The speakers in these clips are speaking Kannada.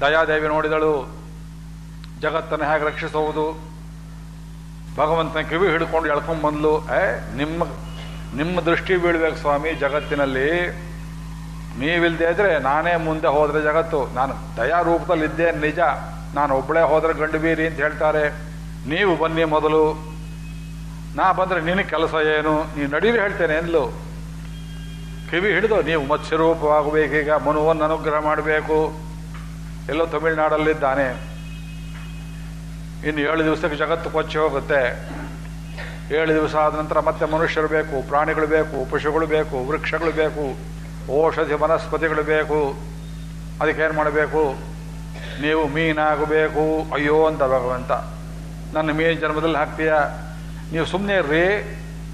ದಯಾದೇವಿ ನೋಡಿದಳು. ಜಗತ್ತನ್ನು ಹೇಗೆ ರಕ್ಷಿಸುವುದು? ಭಗವಂತನ ಕಿವಿ ಹಿಡ್ಕೊಂಡು ಎಳ್ಕೊಂಡು ಬಂದ್ಲು. ಏ, ನಿಮ್ಮ ನಿಮ್ಮ ದೃಷ್ಟಿ ಬೀಳ್ಬೇಕು ಸ್ವಾಮಿ, ಜಗತ್ತಿನಲ್ಲಿ. ನೀವಿಲ್ಲದೆ ಇದ್ರೆ ನಾನೇ ಮುಂದೆ ಹೋದರೆ ಜಗತ್ತು. ನಾನು ದಯಾ ರೂಪದಲ್ಲಿ ಇದ್ದೆ ನಿಜ. ನಾನು ಒಬ್ಬಳೇ ಹೋದರೆ ಗಂಡು ಬೀರಿ ಅಂತ ಹೇಳ್ತಾರೆ. ನೀವು ಬನ್ನಿ ಮೊದಲು. ನಾ ಬಂದ್ರೆ ನಿನಗೆ ಕೆಲಸ ಏನು? ನೀನು ನಡೀರಿ ಹೇಳ್ತೇನೆ ಎಂದ್ಲು. ಕಿವಿ ಹಿಡಿದು, ನೀವು ಮತ್ಸ್ಯರೂಪವಾಗಬೇಕೀಗ. ಮನುವನ್ನು ಅನುಗ್ರಹ ಮಾಡಬೇಕು. ಎಲ್ಲೋ ತಮಿಳ್ನಾಡಲ್ಲಿದ್ದಾನೆ. ಇನ್ನು ಏಳು ದಿವಸಕ್ಕೆ ಜಗತ್ತು ಕೊಚ್ಚಿ ಹೋಗುತ್ತೆ. ಏಳು ದಿವಸ ಆದ ನಂತರ ಮತ್ತೆ ಮನುಷ್ಯರು ಬೇಕು, ಪ್ರಾಣಿಗಳು ಬೇಕು, ಪಶುಗಳು ಬೇಕು, ವೃಕ್ಷಗಳು ಬೇಕು, ಔಷಧಿ ವನಸ್ಪತಿಗಳು ಬೇಕು. ಅದಕ್ಕೇನು ಮಾಡಬೇಕು? ನೀವು ಮೀನಾಗಬೇಕು. ಅಯ್ಯೋ ಅಂತ ಭಗವಂತ, ನನ್ನ ಮೀನು ಜನ್ಮದಲ್ಲಿ ಹಾಕ್ತೀಯ? ನೀವು ಸುಮ್ಮನೆ ಇರ್ರಿ.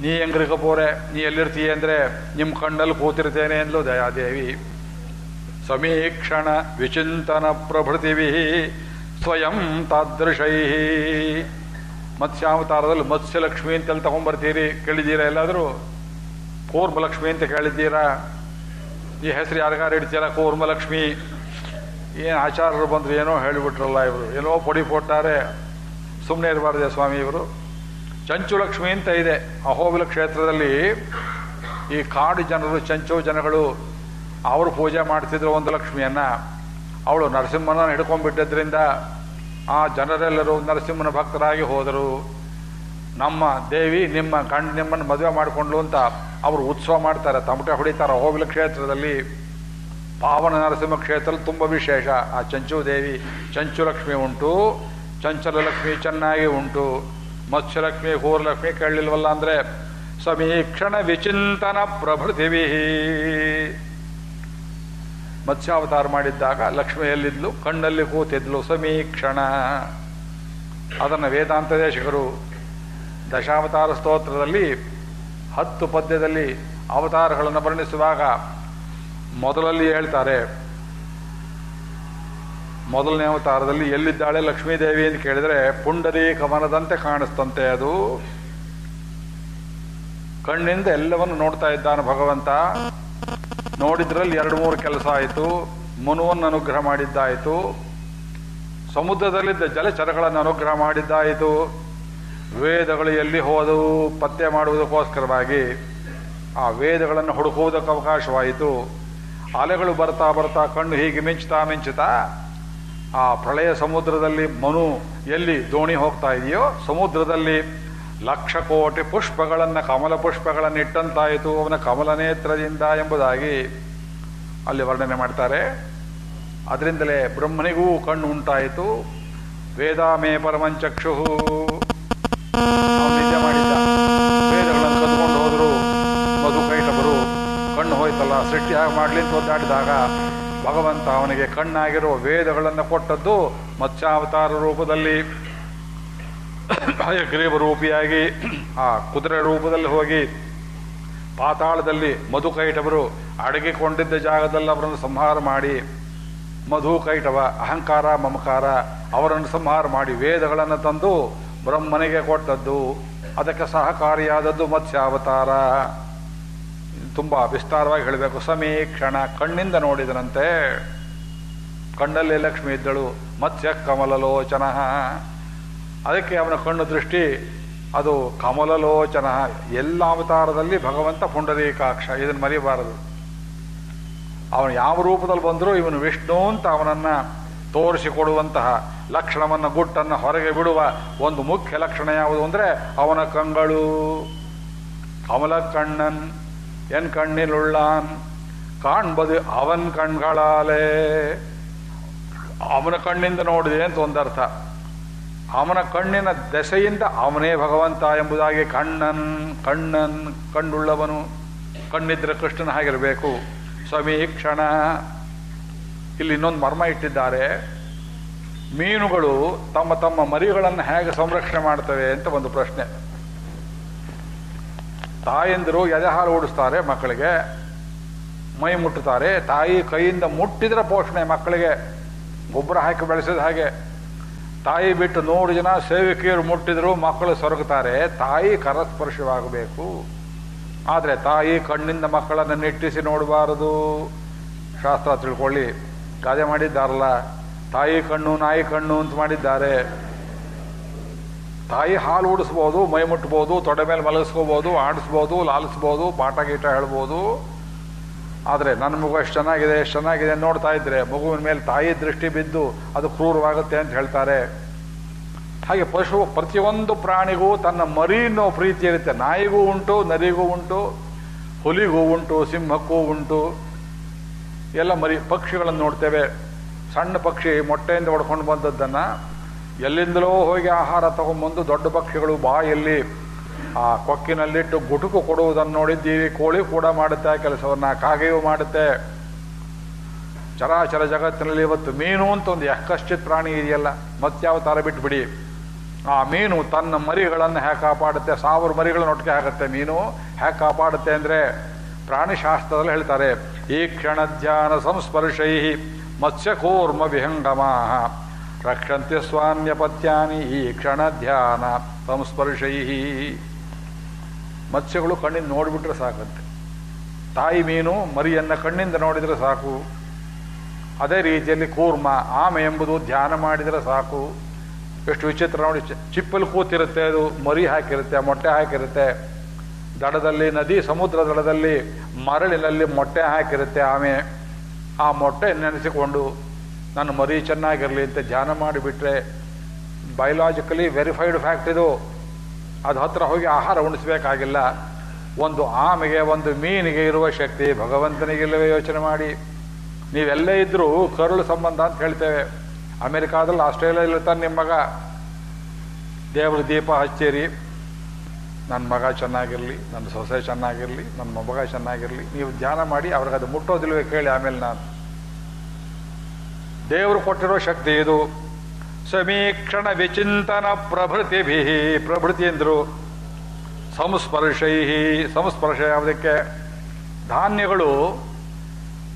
ನೀ ಹೆಂಗ್ರಿಗ ಬೋರೆ ನೀ ಎಲ್ಲಿರ್ತೀಯ ಅಂದರೆ ನಿಮ್ಮ ಕಣ್ಣಲ್ಲಿ ಕೂತಿರ್ತೇನೆ ಅಂದ್ಲು ದಯಾದೇವಿ. ಸಮೀಕ್ಷಣ ವಿಚಿಂತನ ಪ್ರಭೃತಿವಿ ಸ್ವಯಂ ತಾದೃಶೈ. ಮತ್ಸ್ಯಾವತಾರದಲ್ಲಿ ಮತ್ಸ್ಯಲಕ್ಷ್ಮಿ ಅಂತೆಲ್ಲ ತಗೊಂಡ್ಬರ್ತೀರಿ ಕೇಳಿದ್ದೀರಾ ಎಲ್ಲಾದರೂ? ಕೂರ್ಮಲಕ್ಷ್ಮಿ ಅಂತ ಕೇಳಿದ್ದೀರಾ? ಈ ಹೆಸರು ಯಾರಿಗಾರು ಇಡ್ತೀರಾ ಕೂರ್ಮಲಕ್ಷ್ಮಿ? ಏನು ಆಚಾರರು ಬಂದರು ಏನೋ ಹೇಳಿಬಿಟ್ರಲ್ಲ ಇವರು, ಏನೋ ಪೊಡಿ ಕೊಟ್ಟಾರೆ. ಸುಮ್ಮನೆ ಇರಬಾರ್ದೆ ಸ್ವಾಮಿ ಇವರು. ಚಂಚು ಲಕ್ಷ್ಮಿ ಅಂತ ಇದೆ, ಅಹೋಬಿಲ ಕ್ಷೇತ್ರದಲ್ಲಿ ಈ ಕಾಡು ಜನರು, ಚಂಚು ಜನಗಳು ಅವರು ಪೂಜೆ ಮಾಡ್ತಿದ್ರು ಒಂದು ಲಕ್ಷ್ಮಿಯನ್ನ, ಅವಳು ನರಸಿಂಹನ ಹಿಡ್ಕೊಂಡ್ಬಿಟ್ಟಿದ್ರಿಂದ ಆ ಜನರೆಲ್ಲರೂ ನರಸಿಂಹನ ಭಕ್ತರಾಗಿ ಹೋದರು. ನಮ್ಮ ದೇವಿ ನಿಮ್ಮ ಕಣ್ ನಿಮ್ಮನ್ನು ಮದುವೆ ಮಾಡಿಕೊಂಡ್ಲು ಅಂತ ಅವರು ಉತ್ಸವ ಮಾಡ್ತಾರೆ, ತಮಟೆ ಹೊಡಿತಾರೆ ಹೋಗ್ಲಿ ಕ್ಷೇತ್ರದಲ್ಲಿ. ಪಾವನ ನರಸಿಂಹ ಕ್ಷೇತ್ರದಲ್ಲಿ ತುಂಬ ವಿಶೇಷ. ಆ ಚಂಚು ದೇವಿ, ಚಂಚು ಲಕ್ಷ್ಮಿ ಉಂಟು, ಚಂಚಲ ಲಕ್ಷ್ಮಿ ಚೆನ್ನಾಗಿ ಉಂಟು. ಮತ್ಸ್ಯಲಕ್ಷ್ಮಿ ಹೂರಲಕ್ಷ್ಮಿ ಕೇಳಲಿಲ್ವಲ್ಲ ಅಂದರೆ ಸಮೀಕ್ಷಣ ವಿಚಿಂತನ ಪ್ರಭೃತಿವಿ ಮತ್ಸ್ಯಾವತಾರ ಮಾಡಿದ್ದಾಗ ಲಕ್ಷ್ಮಿಯಲ್ಲಿದ್ಲು ಕಣ್ಣಲ್ಲಿ ಕೂತಿದ್ಲು. ಸಮೀಕ್ಷಣ. ಅದನ್ನು ವೇದಾಂತ ದೇಶಕರು ದಶಾವತಾರ ಸ್ತೋತ್ರದಲ್ಲಿ ಹತ್ತು ಪದ್ಯದಲ್ಲಿ ಅವತಾರಗಳನ್ನು ವರ್ಣಿಸುವಾಗ ಮೊದಲಲ್ಲಿ ಹೇಳ್ತಾರೆ, ಮೊದಲನೇ ಅವತಾರದಲ್ಲಿ ಎಲ್ಲಿದ್ದಾಳೆ ಲಕ್ಷ್ಮೀದೇವಿ ಅಂತ ಕೇಳಿದರೆ ಪುಂಡರಿ ಕಮನದಂತೆ ಕಾಣಿಸ್ತಂತೆ ಅದು. ಕಣ್ಣಿಂದ ಎಲ್ಲವನ್ನು ನೋಡ್ತಾ ಇದ್ದಾನೆ ಭಗವಂತ. ನೋಡಿದ್ರಲ್ಲಿ ಎರಡು ಮೂರು ಕೆಲಸ ಆಯಿತು. ಮನುವನ್ನು ಅನುಗ್ರಹ ಮಾಡಿದ್ದಾಯಿತು. ಸಮುದ್ರದಲ್ಲಿದ್ದ ಜಲಚರಗಳನ್ನು ಅನುಗ್ರಹ ಮಾಡಿದ್ದಾಯಿತು. ವೇದಗಳು ಎಲ್ಲಿ ಹೋದವು, ಪತ್ತೆ ಮಾಡುವುದಕ್ಕೋಸ್ಕರವಾಗಿ ಆ ವೇದಗಳನ್ನು ಹುಡುಕುವುದಕ್ಕೆ ಅವಕಾಶವಾಯಿತು. ಅಲೆಗಳು ಬರ್ತಾ ಬರ್ತಾ ಕಣ್ಣು ಹೀಗೆ ಮಿಂಚ್ತಾ ಮಿಂಚುತ್ತಾ ಆ ಪ್ರಳಯ ಸಮುದ್ರದಲ್ಲಿ ಮನು ಎಲ್ಲಿ ದೋಣಿ ಹೋಗ್ತಾ ಇದೆಯೋ ಸಮುದ್ರದಲ್ಲಿ ಲಕ್ಷ ಕೋಟಿ ಪುಷ್ಪಗಳನ್ನು, ಕಮಲ ಪುಷ್ಪಗಳನ್ನು ಇಟ್ಟಂತಾಯಿತು. ಅವನ ಕಮಲ ನೇತ್ರದಿಂದ ಎಂಬುದಾಗಿ ಅಲ್ಲಿ ವರ್ಣನೆ ಮಾಡ್ತಾರೆ. ಅದರಿಂದಲೇ ಬ್ರಹ್ಮನಿಗೂ ಕಣ್ಣು ಉಂಟಾಯಿತು. ವೇದಾಮೇ ಪರಮಂಚಕ್ಷು. ಸೃಷ್ಟಿಯಾಗಿ ಮಾಡಿದ್ದ. ವೇದಗಳನ್ನು ಕಣ್ಣು ಹೋಯ್ತಲ್ಲ, ಸೃಷ್ಟಿ ಹಾಗೆ ಮಾಡ್ಲಿ ಅಂತ ಒದ್ದಾಡಿದಾಗ ಭಗವಂತ ಅವನಿಗೆ ಕಣ್ಣಾಗಿರುವ ವೇದಗಳನ್ನು ಕೊಟ್ಟದ್ದು ಮತ್ಸ್ಯಾವತಾರ ರೂಪದಲ್ಲಿ. ಹಯಗ್ರೀವ ರೂಪಿಯಾಗಿ, ಆ ಕುದುರೆ ರೂಪದಲ್ಲಿ ಹೋಗಿ ಪಾತಾಳದಲ್ಲಿ ಮಧುಕೈಟವರು ಅಡಗಿಕೊಂಡಿದ್ದ ಜಾಗದಲ್ಲಿ ಅವರನ್ನು ಸಂಹಾರ ಮಾಡಿ ಮಧುಕೈಟವ ಅಹಂಕಾರ, ಮಮಕಾರ, ಅವರನ್ನು ಸಂಹಾರ ಮಾಡಿ ವೇದಗಳನ್ನು ತಂದು ಬ್ರಹ್ಮನಿಗೆ ಕೊಟ್ಟದ್ದು, ಅದಕ್ಕೆ ಸಹಕಾರಿಯಾದದ್ದು ಮತ್ಸ್ಯಾವತಾರ. ತುಂಬ ವಿಸ್ತಾರವಾಗಿ ಹೇಳಬೇಕು. ಸಮೀಕ್ಷಣ, ಕಣ್ಣಿಂದ ನೋಡಿದರಂತೆ ಕಣ್ಣಲ್ಲಿ ಲಕ್ಷ್ಮಿ ಇದ್ದಳು. ಮತ್ಸ್ಯ ಕಮಲಲೋಚನ. ಅದಕ್ಕೆ ಅವನ ಕಣ್ಣು ದೃಷ್ಟಿ, ಅದು ಕಮಲಲೋಚನ. ಎಲ್ಲ ಅವತಾರದಲ್ಲಿ ಭಗವಂತ ಪುಂಡರೀಕಾಕ್ಷ, ಇದನ್ನು ಮರಿಬಾರದು. ಅವನು ಯಾವ ರೂಪದಲ್ಲಿ ಬಂದರೂ ಇವನು ವಿಷ್ಣು ಅಂತ ಅವನನ್ನು ತೋರಿಸಿಕೊಡುವಂತಹ ಲಕ್ಷಣವನ್ನು, ಗುಟ್ಟನ್ನು ಹೊರಗೆ ಬಿಡುವ ಒಂದು ಮುಖ್ಯ ಲಕ್ಷಣ ಯಾವುದು ಅಂದರೆ ಅವನ ಕಂಗಳು. ಕಮಲ ಕಣ್ಣನ್, ಎನ್ ಕಣ್ಣಿಲುಳ್ಳಾನ್, ಕಾಣ್ಬದು ಅವನ್ ಕಣ್ಗಳಾಲೇ. ಅವನ ಕಣ್ಣಿಂದ ನೋಡಿದೆ ಅಂತ ಒಂದರ್ಥ. ಅವನ ಕಣ್ಣಿನ ದೆಸೆಯಿಂದ ಅವನೇ ಭಗವಂತ ಎಂಬುದಾಗಿ ಕಣ್ಣನ್ ಕಣ್ಣನ್ ಕಣ್ಣುಳ್ಳವನು ಕಣ್ಣಿದ್ರೆ ಕೃಷ್ಣನ ಹಾಗಿರಬೇಕು. ಸಮೀಕ್ಷಣ. ಇಲ್ಲಿ ಇನ್ನೊಂದು ಮರ್ಮ ಇಟ್ಟಿದ್ದಾರೆ. ಮೀನುಗಳು ತಮ್ಮ ತಮ್ಮ ಮರಿಗಳನ್ನು ಹೇಗೆ ಸಂರಕ್ಷಣೆ ಮಾಡ್ತವೆ ಅಂತ ಒಂದು ಪ್ರಶ್ನೆ. ತಾಯಂದಿರು ಎದೆಹಾಲು ಓಡಿಸ್ತಾರೆ ಮಕ್ಕಳಿಗೆ. ಮೈ ಮುಟ್ಟುತ್ತಾರೆ. ತಾಯಿ ಕೈಯಿಂದ ಮುಟ್ಟಿದ್ರೆ ಪೋಷಣೆ ಮಕ್ಕಳಿಗೆ. ಗೊಬ್ಬರ ಹಾಕಿ ಬೆಳೆಸಿದ ಹಾಗೆ. ತಾಯಿ ಬಿಟ್ಟು ನೂರು ಜನ ಸೇವಕಿಯರು ಮುಟ್ಟಿದ್ರು ಮಕ್ಕಳು ಸೊರಗುತ್ತಾರೆ. ತಾಯಿ ಕರಸ್ಪರ್ಶವಾಗಬೇಕು. ಆದರೆ ತಾಯಿ ಕಣ್ಣಿಂದ ಮಕ್ಕಳನ್ನು ನೆಟ್ಟಿಸಿ ನೋಡಬಾರದು. ಶಾಸ್ತ್ರ ತಿಳ್ಕೊಳ್ಳಿ. ಗಾದೆ ಮಾಡಿದ್ದಾರಲ್ಲ? ತಾಯಿ ಕಣ್ಣು, ನಾಯಿ ಕಣ್ಣು ಅಂತ ಮಾಡಿದ್ದಾರೆ. ತಾಯಿ ಹಾಲು ಉಡಿಸ್ಬೋದು, ಮೈ ಮುಟ್ಬೋದು, ತೊಡೆ ಮೇಲೆ ಮಲಗಿಸ್ಕೋಬೋದು, ಆಡಿಸ್ಬೋದು, ಲಾಲಿಸ್ಬೋದು, ಪಾಠ ಗೀಟ ಹೇಳ್ಬೋದು. ಆದರೆ ನನ್ನ ಮಗು ಎಷ್ಟು ಚೆನ್ನಾಗಿದೆ ಎಷ್ಟು ಚೆನ್ನಾಗಿದೆ ನೋಡ್ತಾ ಇದ್ದರೆ ಮಗುವಿನ ಮೇಲೆ ತಾಯಿ ದೃಷ್ಟಿ ಬಿದ್ದು ಅದು ಕ್ರೂರವಾಗುತ್ತೆ ಅಂತ ಹೇಳ್ತಾರೆ. ಹಾಗೆ ಪಶು, ಪ್ರತಿಯೊಂದು ಪ್ರಾಣಿಗೂ ತನ್ನ ಮರಿ ಅನ್ನೋ ಪ್ರೀತಿ ಇರುತ್ತೆ. ನಾಯಿಗೂ ಉಂಟು, ನರಿಗೂ ಉಂಟು, ಹುಲಿಗೂ ಉಂಟು, ಸಿಂಹಕ್ಕೂ ಉಂಟು. ಎಲ್ಲ ಮರಿ, ಪಕ್ಷಿಗಳನ್ನು ನೋಡ್ತೇವೆ. ಸಣ್ಣ ಪಕ್ಷಿ ಮೊಟ್ಟೆಯಿಂದ ಹೊಡ್ಕೊಂಡು ಬಂದದ್ದನ್ನು ಎಲ್ಲಿಂದಲೋ ಹೋಗಿ ಆಹಾರ ತಗೊಂಬಂದು ದೊಡ್ಡ ಪಕ್ಷಿಗಳು ಬಾಯಲ್ಲಿ ಆ ಕೊಕ್ಕಿನಲ್ಲಿಟ್ಟು ಗುಟುಕು ಕೊಡುವುದನ್ನು ನೋಡಿದ್ದೀವಿ, ಕೋಳಿ ಕೂಡ ಮಾಡುತ್ತೆ, ಕೆಲಸವನ್ನು ಕಾಗೆಯೂ ಮಾಡುತ್ತೆ. ಚರಾಚರ ಜಗತ್ತಿನಲ್ಲಿ ಇವತ್ತು ಮೀನು ಅಂತ ಒಂದು ಯಕ್ಕಶ್ಚಿತ್ ಪ್ರಾಣಿ ಇದೆಯಲ್ಲ ಮತ್ಯಾವತಾರ ಬಿಟ್ಬಿಡಿ. ಆ ಮೀನು ತನ್ನ ಮರಿಗಳನ್ನು ಹೇಗೆ ಕಾಪಾಡುತ್ತೆ, ಸಾವಿರ ಮರಿಗಳನ್ನು ಒಟ್ಟಿಗೆ ಆಗುತ್ತೆ ಮೀನು ಹೇಗೆ ಕಾಪಾಡುತ್ತೆ ಅಂದರೆ ಪ್ರಾಣಿಶಾಸ್ತ್ರದಲ್ಲಿ ಹೇಳ್ತಾರೆ, ಈ ಕ್ಷಣ ಧ್ಯಾನ ಸಂಸ್ಪರ್ಶೈ ಮತ್ಸ್ಯಕೂರ್ಮ ವಿಹಂಗಮಾ ರಕ್ಷಂತೆ ಸ್ವಾನ್ಯಪತ್ಯಾನಿ, ಈ ಕ್ಷಣ ಧ್ಯಾನ ಸಂಸ್ಪರ್ಶೈ ಮತ್ಸ್ಯಗಳು ಕಣ್ಣಿಂದ ನೋಡಿಬಿಟ್ರೆ ಸಾಕಂತೆ. ತಾಯಿ ಮೀನು, ಮರಿಯನ್ನು ಕಣ್ಣಿಂದ ನೋಡಿದರೆ ಸಾಕು. ಅದೇ ರೀತಿಯಲ್ಲಿ ಕೂರ್ಮ, ಆಮೆ ಎಂಬುದು ಧ್ಯಾನ ಮಾಡಿದರೆ ಸಾಕು. ಎಷ್ಟು ವಿಚಿತ್ರ ನೋಡಿ ಚಿಪ್ಪಲ್ಲಿ ಕೂತಿರುತ್ತೆ ಅದು, ಮರಿ ಹಾಕಿರುತ್ತೆ, ಮೊಟ್ಟೆ ಹಾಕಿರುತ್ತೆ. ದಡದಲ್ಲಿ, ನದಿ ಸಮುದ್ರ ದಡದಲ್ಲಿ, ಮರಳಿನಲ್ಲಿ ಮೊಟ್ಟೆ ಹಾಕಿರುತ್ತೆ ಆಮೆ. ಆ ಮೊಟ್ಟೆ ನೆನೆಸಿಕೊಂಡು ನಾನು ಮರಿ ಚೆನ್ನಾಗಿರಲಿ ಅಂತ ಧ್ಯಾನ ಮಾಡಿಬಿಟ್ರೆ ಬಯಲಾಜಿಕಲಿ ವೆರಿಫೈಡ್ ಫ್ಯಾಕ್ಟ್ ಇದು. ಅದು ಹತ್ರ ಹೋಗಿ ಆಹಾರ ಉಣಿಸ್ಬೇಕಾಗಿಲ್ಲ. ಒಂದು ಆಮೆಗೆ, ಒಂದು ಮೀನಿಗೆ ಇರುವ ಶಕ್ತಿ ಭಗವಂತನಿಗಿಲ್ಲವೇ ಯೋಚನೆ ಮಾಡಿ. ನೀವೆಲ್ಲೇ ಇದ್ದರೂ ಕರುಳು ಸಂಬಂಧ ಅಂತ ಹೇಳ್ತೇವೆ. ಅಮೆರಿಕಾದಲ್ಲಿ ಆಸ್ಟ್ರೇಲಿಯಾದಲ್ಲಿ ತಾನೆ ನಿಮ್ಮ ಮಗ. ದೇವ್ರ ದೀಪ ಹಚ್ಚೇರಿ. ನನ್ನ ಮಗ ಚೆನ್ನಾಗಿರಲಿ ನನ್ನ ಸೊಸೆ ಚೆನ್ನಾಗಿರಲಿ ನನ್ನ ಮೊಮ್ಮಗ ಚೆನ್ನಾಗಿರಲಿ, ನೀವು ಧ್ಯಾನ ಮಾಡಿ ಅವ್ರಿಗೆ ಅದು ಮುಟ್ಟೋದಿಲ್ವೇ ಕೇಳಿ ಆಮೇಲೆ ನಾನು. ದೇವರು ಕೊಟ್ಟಿರೋ ಶಕ್ತಿ ಇದು. ಸಮೀಕ್ಷಣ ವಿಚಿಂತನ ಪ್ರಭೃತಿಭಿ. ಪ್ರಭೃತಿ ಎಂದರು ಸಂಸ್ಪರ್ಶೈ ಸಂಸ್ಪರ್ಶ ಯಾವುದಕ್ಕೆ? ಧಾನ್ಯಗಳು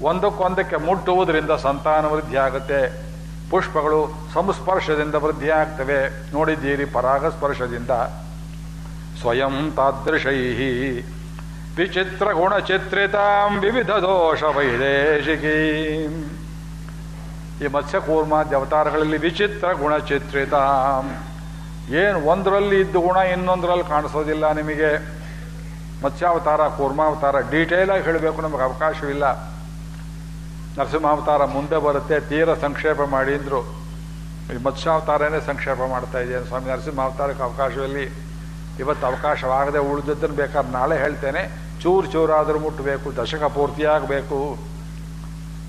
ಒಂದಕ್ಕೊಂದಕ್ಕೆ ಮುಟ್ಟುವುದರಿಂದ ಸಂತಾನ ವೃದ್ಧಿ ಆಗುತ್ತೆ. ಪುಷ್ಪಗಳು ಸಂಸ್ಪರ್ಶದಿಂದ ವೃದ್ಧಿ ಆಗ್ತವೆ. ನೋಡಿದ್ದೀರಿ ಪರಾಗಸ್ಪರ್ಶದಿಂದ. ಸ್ವಯಂ ತಾದೃಶೈ ವಿಚಿತ್ರ ಗುಣಚಿತ್ರಿತಾಂ ವಿವಿಧ ದೋಷ ವೈದೇಶಿಕೀಂ ಈ ಮತ್ಸ್ಯಕೂರ್ಮಾದ್ಯ ಅವತಾರಗಳಲ್ಲಿ ವಿಚಿತ್ರ ಗುಣಚಿತ್ರಿತ. ಏನು ಒಂದರಲ್ಲಿ ಇದ್ದ ಗುಣ ಇನ್ನೊಂದರಲ್ಲಿ ಕಾಣಿಸೋದಿಲ್ಲ ನಿಮಗೆ. ಮತ್ಸ್ಯಾವತಾರ, ಕೂರ್ಮಾವತಾರ ಡೀಟೇಲಾಗಿ ಹೇಳಬೇಕು ನಮಗೆ ಅವಕಾಶವಿಲ್ಲ. ನರಸಿಂಹಾವತಾರ ಮುಂದೆ ಬರುತ್ತೆ, ತೀರ ಸಂಕ್ಷೇಪ ಮಾಡಿ ಅಂದರು. ಈ ಮತ್ಸ್ಯಾವತಾರನೇ ಸಂಕ್ಷೇಪ ಮಾಡ್ತಾ ಇದ್ದೇನೆ ಸ್ವಾಮಿ? ನರಸಿಂಹಾವತಾರಕ್ಕೆ ಅವಕಾಶದಲ್ಲಿ ಇವತ್ತು ಅವಕಾಶವಾಗದೆ ಉಳಿದದ್ದನ್ನು ಬೇಕಾದ್ರೆ ನಾಳೆ ಹೇಳ್ತೇನೆ. ಚೂರು ಚೂರಾದರೂ ಮುಟ್ಟಬೇಕು ದಶಕ ಪೂರ್ತಿಯಾಗಬೇಕು.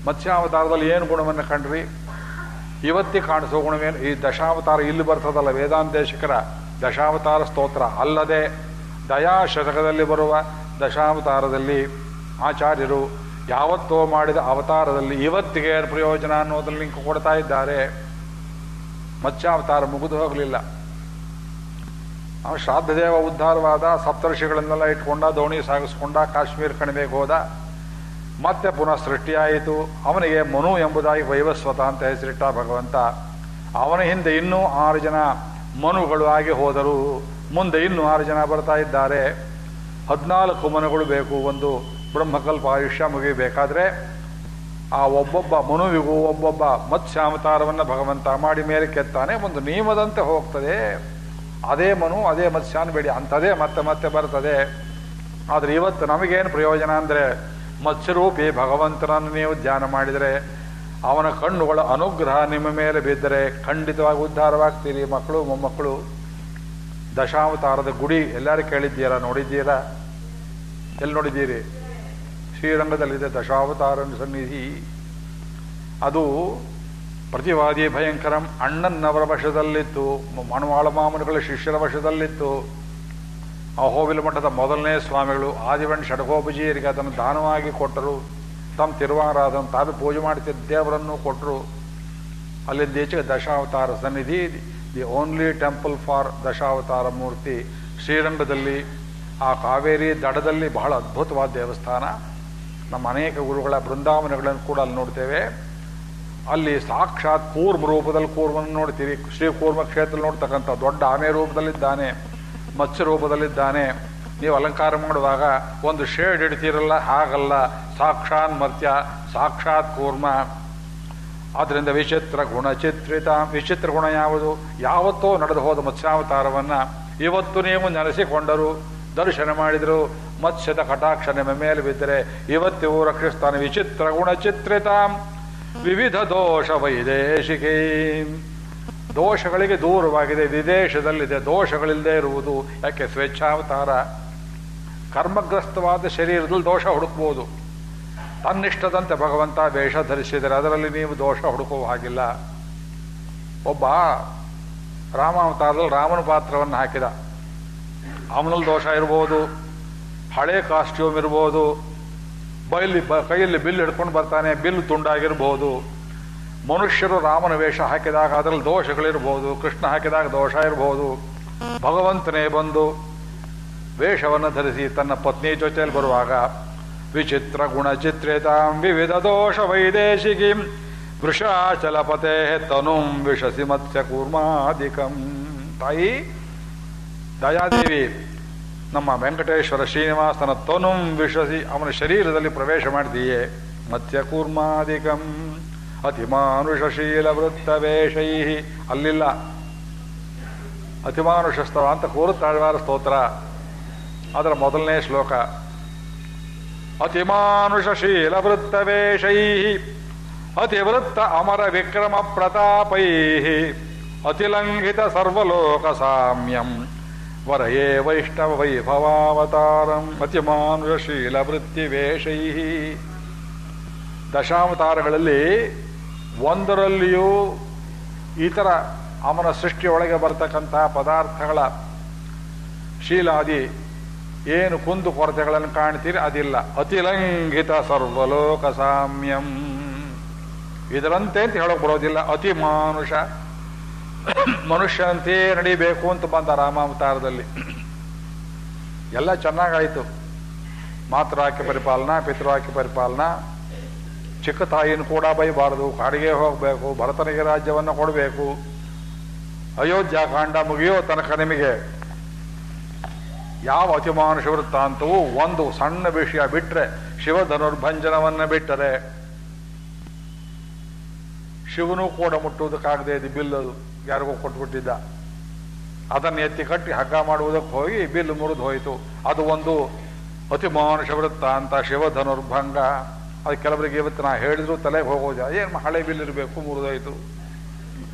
ಮತ್ಸ್ಯಾವತಾರದಲ್ಲಿ ಏನು ಗುಣವನ್ನು ಕಂಡ್ರಿ? ಇವತ್ತಿ ಕಾಣಿಸೋ ಗುಣವೇನು? ಈ ದಶಾವತಾರ ಇಲ್ಲಿ ಬರ್ತದಲ್ಲ ವೇದಾಂತೇಶಕರ ದಶಾವತಾರ ಸ್ತೋತ್ರ ಅಲ್ಲದೆ ದಯಾಶತಕದಲ್ಲಿ ಬರುವ ದಶಾವತಾರದಲ್ಲಿ ಆಚಾರ್ಯರು ಯಾವತ್ತೋ ಮಾಡಿದ ಅವತಾರದಲ್ಲಿ ಇವತ್ತಿಗೆ ಪ್ರಯೋಜನ ಅನ್ನೋದ್ರಲ್ಲಿ ಲಿಂಕ್ ಕೊಡ್ತಾ ಇದ್ದಾರೆ. ಮತ್ಸ್ಯಾವತಾರ ಮುಗಿದು ಹೋಗಲಿಲ್ಲ. ಶ್ರಾದ್ದೇವ ಉದ್ಧಾರವಾದ ಸಪ್ತರ್ಷಿಗಳನ್ನೆಲ್ಲ ಇಟ್ಕೊಂಡ, ದೋಣಿ ಸಾಗಿಸ್ಕೊಂಡ, ಕಾಶ್ಮೀರ ಕಣಿವೆಗೆ ಹೋದ. ಮತ್ತೆ ಪುನಃ ಸೃಷ್ಟಿಯಾಯಿತು. ಅವನಿಗೆ ಮನು ಎಂಬುದಾಗಿ ವೈವಸ್ವತ ಅಂತ ಹೆಸರಿಟ್ಟ ಭಗವಂತ. ಅವನ ಹಿಂದೆ ಇನ್ನೂ ಆರು ಜನ ಮನುಗಳು ಆಗಿ ಹೋದರು. ಮುಂದೆ ಇನ್ನೂ ಆರು ಜನ ಬರ್ತಾ ಇದ್ದಾರೆ. ಹದಿನಾಲ್ಕು ಮನುಗಳು ಬೇಕು, ಒಂದು ಬ್ರಹ್ಮಕಲ್ಪ ಆಯುಷ್ಯ ಮುಗಿಬೇಕಾದ್ರೆ ಆ ಒಬ್ಬೊಬ್ಬ ಮನುವಿಗೂ ಒಬ್ಬೊಬ್ಬ ಮತ್ಸ್ಯಾವತಾರವನ್ನು ಭಗವಂತ ಮಾಡಿ ಮೇಲೆ ಕೆತ್ತಾನೆ. ಒಂದು ನಿಯಮದಂತೆ ಹೋಗ್ತದೆ. ಅದೇ ಮನು, ಅದೇ ಮತ್ಸ್ಯ ಅನ್ಬೇಡಿ ಅಂಥದೇ ಮತ್ತೆ ಮತ್ತೆ ಬರ್ತದೆ. ಆದರೆ ಇವತ್ತು ನಮಗೇನು ಪ್ರಯೋಜನ ಅಂದರೆ ಮತ್ಸ್ಯರೂಪಿ ಭಗವಂತನನ್ನು ನೀವು ಧ್ಯಾನ ಮಾಡಿದರೆ ಅವನ ಕಣ್ಣುಗಳ ಅನುಗ್ರಹ ನಿಮ್ಮ ಮೇಲೆ ಬಿದ್ದರೆ ಖಂಡಿತವಾಗಿ ಉದ್ಧಾರವಾಗ್ತೀರಿ. ಮಕ್ಕಳು, ಮೊಮ್ಮಕ್ಕಳು, ದಶಾವತಾರದ ಗುಡಿ, ಎಲ್ಲರೂ ಕೇಳಿದ್ದೀರಾ? ನೋಡಿದ್ದೀರಾ? ಎಲ್ಲಿ ನೋಡಿದ್ದೀರಿ? ಶ್ರೀರಂಗದಲ್ಲಿದೆ ದಶಾವತಾರ ಸನ್ನಿಧಿ. ಅದು ಪ್ರತಿವಾದಿ ಭಯಂಕರಂ ಅಣ್ಣನವರ ವಶದಲ್ಲಿತ್ತು, ಮಣವಾಳ ಮಾಮನಗಳ ಶಿಷ್ಯರ ವಶದಲ್ಲಿತ್ತು. ಅಹೋಬಿಲ ಮಠದ ಮೊದಲನೇ ಸ್ವಾಮಿಗಳು ಆದಿವನ್ ಷಡಗೋಪಜಿಯರಿಗೆ ಅದನ್ನು ದಾನವಾಗಿ ಕೊಟ್ಟರು. ತಮ್ಮ ತಿರುವಾರಾಧನ ತಾನು ಪೂಜೆ ಮಾಡ್ತಿದ್ದ ದೇವರನ್ನು ಕೊಟ್ಟರು. ಅಲ್ಲಿಂದ ಈಚೆಗೆ ದಶಾವತಾರ ಸನ್ನಿಧಿ, the only temple for Dashavatara ಮೂರ್ತಿ. ಶ್ರೀರಂಗದಲ್ಲಿ, ಆ ಕಾವೇರಿ ದಡದಲ್ಲಿ ಬಹಳ ಅದ್ಭುತವಾದ ದೇವಸ್ಥಾನ. ನಮ್ಮ ಅನೇಕ ಗುರುಗಳ ಬೃಂದಾವನಗಳನ್ನು ಕೂಡ ಅಲ್ಲಿ ನೋಡ್ತೇವೆ. ಅಲ್ಲಿ ಸಾಕ್ಷಾತ್ ಕೂರ್ಮ ರೂಪದಲ್ಲಿ ಕೂರ್ಮನ್ನು ನೋಡ್ತೀವಿ ಶ್ರೀ ಕೂರ್ಮ ಕ್ಷೇತ್ರ ನೋಡ್ತಕ್ಕಂಥ ದೊಡ್ಡ ಆಮೆ ರೂಪದಲ್ಲಿದ್ದಾನೆ. ಮತ್ಸ್ಯ ರೂಪದಲ್ಲಿದ್ದಾನೆ ನೀವು ಅಲಂಕಾರ ಮಾಡುವಾಗ ಒಂದು ಶೇಡ್ ಇಡ್ತೀರಲ್ಲ, ಹಾಗಲ್ಲ. ಸಾಕ್ಷಾತ್ ಮತ್ಯ, ಸಾಕ್ಷಾತ್ ಕೂರ್ಮ. ಆದ್ದರಿಂದ ವಿಚಿತ್ರ ಗುಣ ಚಿತ್ರಿತ. ವಿಚಿತ್ರ ಗುಣ ಯಾವುದು? ಯಾವತ್ತೋ ನಡೆದು ಹೋದ ಮತ್ಸ್ಯಾವತಾರವನ್ನು ಇವತ್ತು ನೀವು ನೆನೆಸಿಕೊಂಡರು, ದರ್ಶನ ಮಾಡಿದರು. ಮತ್ಸ್ಯದ ಕಟಾಕ್ಷ ನಿಮ್ಮ ಮೇಲೆ ಬಿದ್ದರೆ ಇವತ್ತಿಗೂ ರಕ್ಷಿಸ್ತಾನೆ ವಿಚಿತ್ರ ಗುಣ ಚಿತ್ರಿತ. ವಿವಿಧ ದೋಷ ವೈದೇಶಿಕೇ. ದೋಷಗಳಿಗೆ ದೂರವಾಗಿದೆ, ವಿದೇಶದಲ್ಲಿದೆ, ದೋಷಗಳಿಲ್ಲದೆ ಇರುವುದು ಯಾಕೆ? ಸ್ವೇಚ್ಛಾವತಾರ. ಕರ್ಮಗ್ರಸ್ತವಾದ ಶರೀರದಲ್ಲಿ ದೋಷ ಹುಡುಕ್ಬೋದು. ತನ್ನಿಷ್ಟದಂತೆ ಭಗವಂತ ವೇಷ ಧರಿಸಿದರೆ ಅದರಲ್ಲಿ ನೀವು ದೋಷ ಹುಡುಕುವ ಹಾಗಿಲ್ಲ. ಒಬ್ಬ ರಾಮಾವತಾರದಲ್ಲಿ ರಾಮನ ಪಾತ್ರವನ್ನು ಹಾಕಿದ. ಅವನಲ್ಲಿ ದೋಷ ಇರ್ಬೋದು, ಹಳೆ ಕಾಸ್ಟ್ಯೂಮ್ ಇರ್ಬೋದು, ಬೈಲಿ ಬ ಕೈಯಲ್ಲಿ ಬಿಲ್ ಹಿಡ್ಕೊಂಡು ಬರ್ತಾನೆ, ಬಿಲ್ ತುಂಡಾಗಿರ್ಬೋದು. ಮನುಷ್ಯರು ರಾಮನ ವೇಷ ಹಾಕಿದಾಗ ಅದರಲ್ಲಿ ದೋಷಗಳಿರ್ಬೋದು, ಕೃಷ್ಣ ಹಾಕಿದಾಗ ದೋಷ ಇರ್ಬೋದು. ಭಗವಂತನೇ ಬಂದು ವೇಷವನ್ನು ಧರಿಸಿ ತನ್ನ ಪತ್ನಿ ಜೊತೆಯಲ್ಲಿ ಬರುವಾಗ ವಿಚಿತ್ರ ಗುಣ ಚಿತ್ರಿತಾಂ ವಿವಿಧ ದೋಷ ವೈದೇಶಿಕಿಂ ವೃಷಾಚಲಪತೆ ತನುಂ ವಿಷಸಿ ಮತ್ಸ್ಯ ಕೂರ್ಮಾಧಿಕಂ ತಾಯಿ, ದಯಾದೇವಿ, ನಮ್ಮ ವೆಂಕಟೇಶ್ವರ ಶ್ರೀನಿವಾಸನ ತನುಂ ವಿಷಸಿ, ಅವನ ಶರೀರದಲ್ಲಿ ಪ್ರವೇಶ ಮಾಡಿದೆಯೇ ಮತ್ಸ್ಯ ಕೂರ್ಮಾದಿಕಂ. ಅತಿಮಾನುಷಶೀಲ ವೃತ್ತವೇಷೈ ಅಲ್ಲಿಲ್ಲ. ಅತಿಮಾನುಷಸ್ತವ ಅಂತ ಕೋರುತ್ತಾಳ್ವಾರ ಸ್ತೋತ್ರ. ಅದರ ಮೊದಲನೇ ಶ್ಲೋಕ. ಅತಿಮಾನುಷಶೀಲ ವೃತ್ತವೇಷೈ ಅತಿವೃತ್ತ ಅಮರ ವಿಕ್ರಮ ಪ್ರತಾಪೈ. ಅತಿಲಂಘಿತ ಸರ್ವಲೋಕ ಸಾಮ್ಯಂ. ವರಯೇ ವೈಷ್ಣವ ವೈಭವಾವತಾರಂ. ಅತಿಮಾನುಷಶೀಲ ವೃತ್ತಿವೇಷೈ ದಶಾವತಾರಗಳಲ್ಲಿ ಒಂದರಲ್ಲಿಯೂ ಇತರ ಅವನ ಸೃಷ್ಟಿಯೊಳಗೆ ಬರ್ತಕ್ಕಂತಹ ಪದಾರ್ಥಗಳ ಶೀಲಾದಿ ಏನು ಕುಂದು ಕೊರತೆಗಳನ್ನು ಕಾಣ್ತೀರಿ ಅದಿಲ್ಲ. ಅತಿಲಂಘಿತ ಸರ್ವಲೋಕ ಸಾಮ್ಯಂ. ಇದರಂತೆ ಅಂತ ಹೇಳೋಕೆ ಬರೋದಿಲ್ಲ. ಅತಿ ಮಾನುಷ. ಮನುಷ್ಯನಂತೆಯೇ ನಡಿಬೇಕು ಅಂತ ಬಂದ ರಾಮಾವತಾರದಲ್ಲಿ. ಎಲ್ಲ ಚೆನ್ನಾಗಾಯಿತು. ಮಾತೃವಾಕ್ಯ ಪರಿಪಾಲನಾ ಪಿತೃವಾಕ್ಯ ಪರಿಪಾಲನಾ. ಚಿಕ್ಕ ತಾಯಿನ ಕೂಡ ಬೈಬಾರದು, ಕಾಡಿಗೆ ಹೋಗಬೇಕು, ಭರತನಿಗೆ ರಾಜ್ಯವನ್ನು ಕೊಡಬೇಕು. ಅಯೋಧ್ಯಾಕಾಂಡ ಮುಗಿಯೋ ತನಕ ನಿಮಗೆ ಯಾವ ಅತಿಮಾನುಷ ವೃತ್ತಾಂತವೂ ಒಂದು ಸಣ್ಣ ವಿಷಯ ಬಿಟ್ಟರೆ ಶಿವಧನುರ್ಭಂಜನವನ್ನು ಬಿಟ್ಟರೆ ಶಿವನು ಕೂಡ ಮುಟ್ಟುವುದಕ್ಕಾಗದೆ ಇದು ಬಿಲ್ ಅದು. ಯಾರಿಗೋ ಕೊಟ್ಬಿಟ್ಟಿದ್ದ. ಅದನ್ನು ಎತ್ತಿ ಕಟ್ಟಿ ಹಗ್ಗ ಮಾಡುವುದಕ್ಕೆ ಹೋಗಿ ಬಿಲ್ ಮುರಿದು ಹೋಯಿತು. ಅದು ಒಂದು ಅತಿಮಾನುಷ ವೃತ್ತ ಅಂತ ಶಿವಧನುರ್ಭಂಗ ಅದು ಕೆಲವರಿಗೆ ಇವತ್ತು ನಾ ಹೇಳಿದ್ರು ತಲೆಗೆ ಹೋಗೋದು ಏನು ಹಳೆ ಬಿಲ್ ಇರಬೇಕು, ಮುರಿದಾಯ್ತು.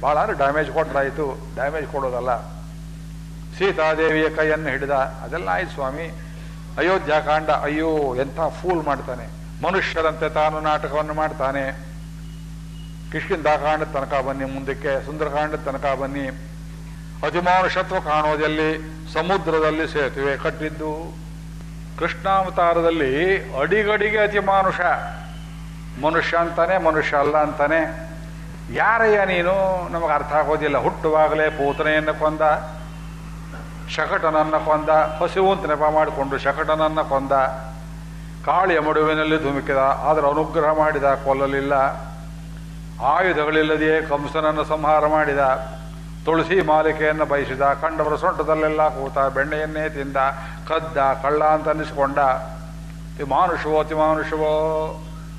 ಭಾಳ ಡ್ಯಾಮೇಜ್ ಕೊಟ್ಟರಾಯಿತು ಡ್ಯಾಮೇಜ್ ಕೊಡೋದಲ್ಲ. ಸೀತಾದೇವಿಯ ಕೈಯನ್ನು ಹಿಡಿದ, ಅದೆಲ್ಲ ಆಯ್ತು ಸ್ವಾಮಿ. ಅಯೋಧ್ಯಾಕಾಂಡ ಅಯ್ಯೋ, ಎಂಥ ಫೂಲ್ ಮಾಡ್ತಾನೆ. ಮನುಷ್ಯರಂತೆ ತಾನು ನಾಟಕವನ್ನು ಮಾಡ್ತಾನೆ. ಕಿಷ್ಕಿಂದ ತನಕ ಬನ್ನಿ ಮುಂದಕ್ಕೆ, ಸುಂದರಕಾಂಡದ ತನಕ ಬನ್ನಿ. ಅತಿಮಾನುಷತ್ವ ಕಾಣೋದಲ್ಲಿ ಸಮುದ್ರದಲ್ಲಿ ಸೇತುವೆ ಕಟ್ಟಿದ್ದು. ಕೃಷ್ಣಾವತಾರದಲ್ಲಿ ಅಡಿಗಡಿಗೆ ಅತಿ ಮನುಷ್ಯ ಅಂತಾನೆ, ಮನುಷ್ಯ ಅಲ್ಲ ಅಂತಾನೆ. ಯಾರಯ್ಯ ನೀನು? ನಮಗೆ ಅರ್ಥ ಆಗೋದಿಲ್ಲ. ಹುಟ್ಟುವಾಗಲೇ ಪೂತನೆಯನ್ನು ಕೊಂದ, ಶಕಟನನ್ನು ಕೊಂದ ಹಸಿವು ಅಂತ ನೆಪ ಮಾಡಿಕೊಂಡು ಶಕಟನನ್ನು ಕೊಂದ, ಕಾಳಿಯ ಮಡುವಿನಲ್ಲಿ ಧುಮುಕಿದ, ಆದರೆ ಅನುಗ್ರಹ ಮಾಡಿದ, ಕೊಲ್ಲಲಿಲ್ಲ. ಆಯುಧಗಳಿಲ್ಲದೆಯೇ ಕಂಸನನ್ನು ಸಂಹಾರ ಮಾಡಿದ. ತುಳಸಿ ಮಾಲಿಕೆಯನ್ನು ಬಯಸಿದ ಕಂಡವರ ಸೊಂಟದಲ್ಲೆಲ್ಲ ಕೂತ ಬೆಣ್ಣೆಯನ್ನೇ ತಿಂದ, ಕದ್ದ, ಕಳ್ಳ ಅಂತ ಅನ್ನಿಸ್ಕೊಂಡ ಈ ಮಾನುಷವೋ ತಿ ಮಾನುಷವೋ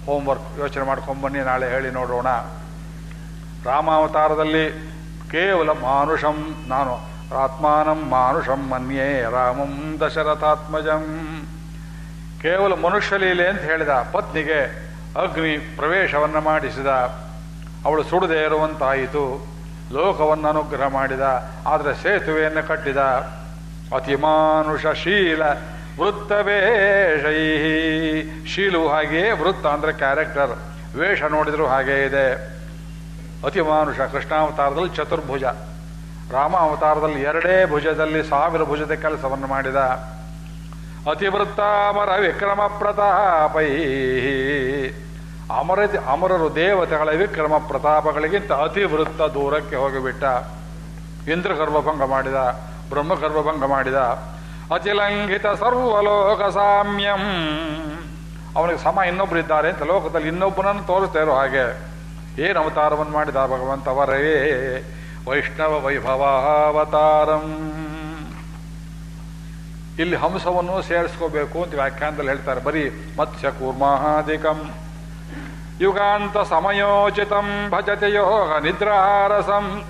ಹೋಮ್ವರ್ಕ್ ಯೋಚನೆ ಮಾಡ್ಕೊಂಬನ್ನಿ ನಾಳೆ ಹೇಳಿ ನೋಡೋಣ. ರಾಮಾವತಾರದಲ್ಲಿ ಕೇವಲ ಮಾನುಷಂ, ನಾನು ಆತ್ಮಾನಂ ಮಾನುಷಂ ಮನ್ಯೇ ರಾಮಂ ದಶರಥಾತ್ಮಜಂ. ಕೇವಲ ಮನುಷ್ಯ ಲೀಲೆ ಅಂತ ಹೇಳಿದ ಪತ್ನಿಗೆ ಅಗ್ನಿ ಪ್ರವೇಶವನ್ನು ಮಾಡಿಸಿದ. ಅವಳು ಸುಡದೇ ಇರುವಂತಾಯಿತು. ಲೋಕವನ್ನು ಅನುಗ್ರಹ ಮಾಡಿದ, ಆದರೆ ಸೇತುವೆಯನ್ನು ಕಟ್ಟಿದ. ಅತಿಮಾನುಷ ಶೀಲ ವೃತ್ತವೇಷೈ ಶೀಲು ಹಾಗೆಯೇ ವೃತ್ತ ಅಂದರೆ ಕ್ಯಾರೆಕ್ಟರ್ ವೇಷ ನೋಡಿದ್ರು ಹಾಗೇ ಇದೆ. ಅತಿಮಾನುಷ ಕೃಷ್ಣಾವತಾರದಲ್ಲಿ ಚತುರ್ಭುಜ. ರಾಮ ಅವತಾರದಲ್ಲಿ ಎರಡೇ ಭುಜದಲ್ಲಿ ಸಾವಿರ ಭುಜದ ಕೆಲಸವನ್ನು ಮಾಡಿದ. ಅತಿವೃತ್ತಾಮರ ವಿಕ್ರಮ ಪ್ರತಾಪೈ ಅಮರ ಅಮರರು ದೇವತೆಗಳ ವಿಕ್ರಮ ಪ್ರತಾಪಗಳಿಗಿಂತ ಅತಿವೃತ್ತ ದೂರಕ್ಕೆ ಹೋಗಿಬಿಟ್ಟ. ಇಂದ್ರ ಗರ್ಭಭಂಗ ಮಾಡಿದ ಬ್ರಹ್ಮ ಗರ್ಭಭಂಗ ಮಾಡಿದ. ಅತಿಲಂಘಿತ ಸರ್ವಲೋಕ ಸಾಮ್ಯಂ. ಅವನಿಗೆ ಸಮ ಇನ್ನೊಬ್ರು ಇದ್ದಾರೆ ಅಂತ ಲೋಕದಲ್ಲಿ ಇನ್ನೊಬ್ಬನನ್ನು ತೋರಿಸ್ತಾ ಇರೋ ಹಾಗೆ. ಏನು ಅವತಾರವನ್ನು ಮಾಡಿದ ಭಗವಂತ ಅವರೇ? ವೈಷ್ಣವ ವೈಭವಾವತಾರಂ. ಇಲ್ಲಿ ಹಂಸವನ್ನು ಸೇರಿಸ್ಕೋಬೇಕು ಅಂತ ವ್ಯಾಖ್ಯಾನದಲ್ಲಿ ಹೇಳ್ತಾರೆ. ಬರೀ ಮತ್ಸ್ಯ ಕೂರ್ಮಾದಿಕಂ ಯುಗಾಂತ ಸಮಯೋಚಿತಂ ಭಜತೆ ಯೋಗ ನಿದ್ರಾರಸಂ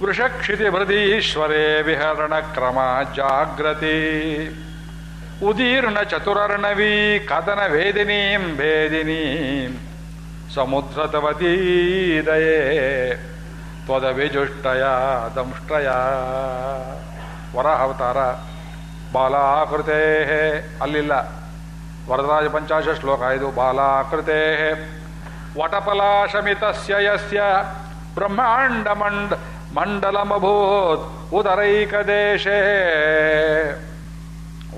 ವೃಷಕ್ಷಿತಿ ಭೃದೀಶ್ವರೇ ವಿಹರಣ ಕ್ರಮ ಜಾಗ್ರತಿ ಉದೀರ್ಣ ಚತುರರ್ಣವೀ ಕದನ ವೇದಿನೀಂ ಭೇದಿನೀಂ ಸಮುದ್ರತವತೀದಯೇ ತ್ವದ ವಿಜುಷ್ಟಯ ದಂಷ್ಟಯ ವರಹ ಅವತಾರ ಬಾಲಾಕೃತೇ ಅಲ್ಲಿಲ್ಲ ವರದರಾಜ ಪಂಚಾಶ ಶ್ಲೋಕ ಇದು ಬಾಲಾಕೃತೆ. ವಟಪಲಾಶಮಿತಸ್ಯ ಯಸ್ಯ ಬ್ರಹ್ಮಾಂಡ ಮಂಡ ಮಂಡಲಮಭೂತ್ ಉದರೈಕದೇಶೇ.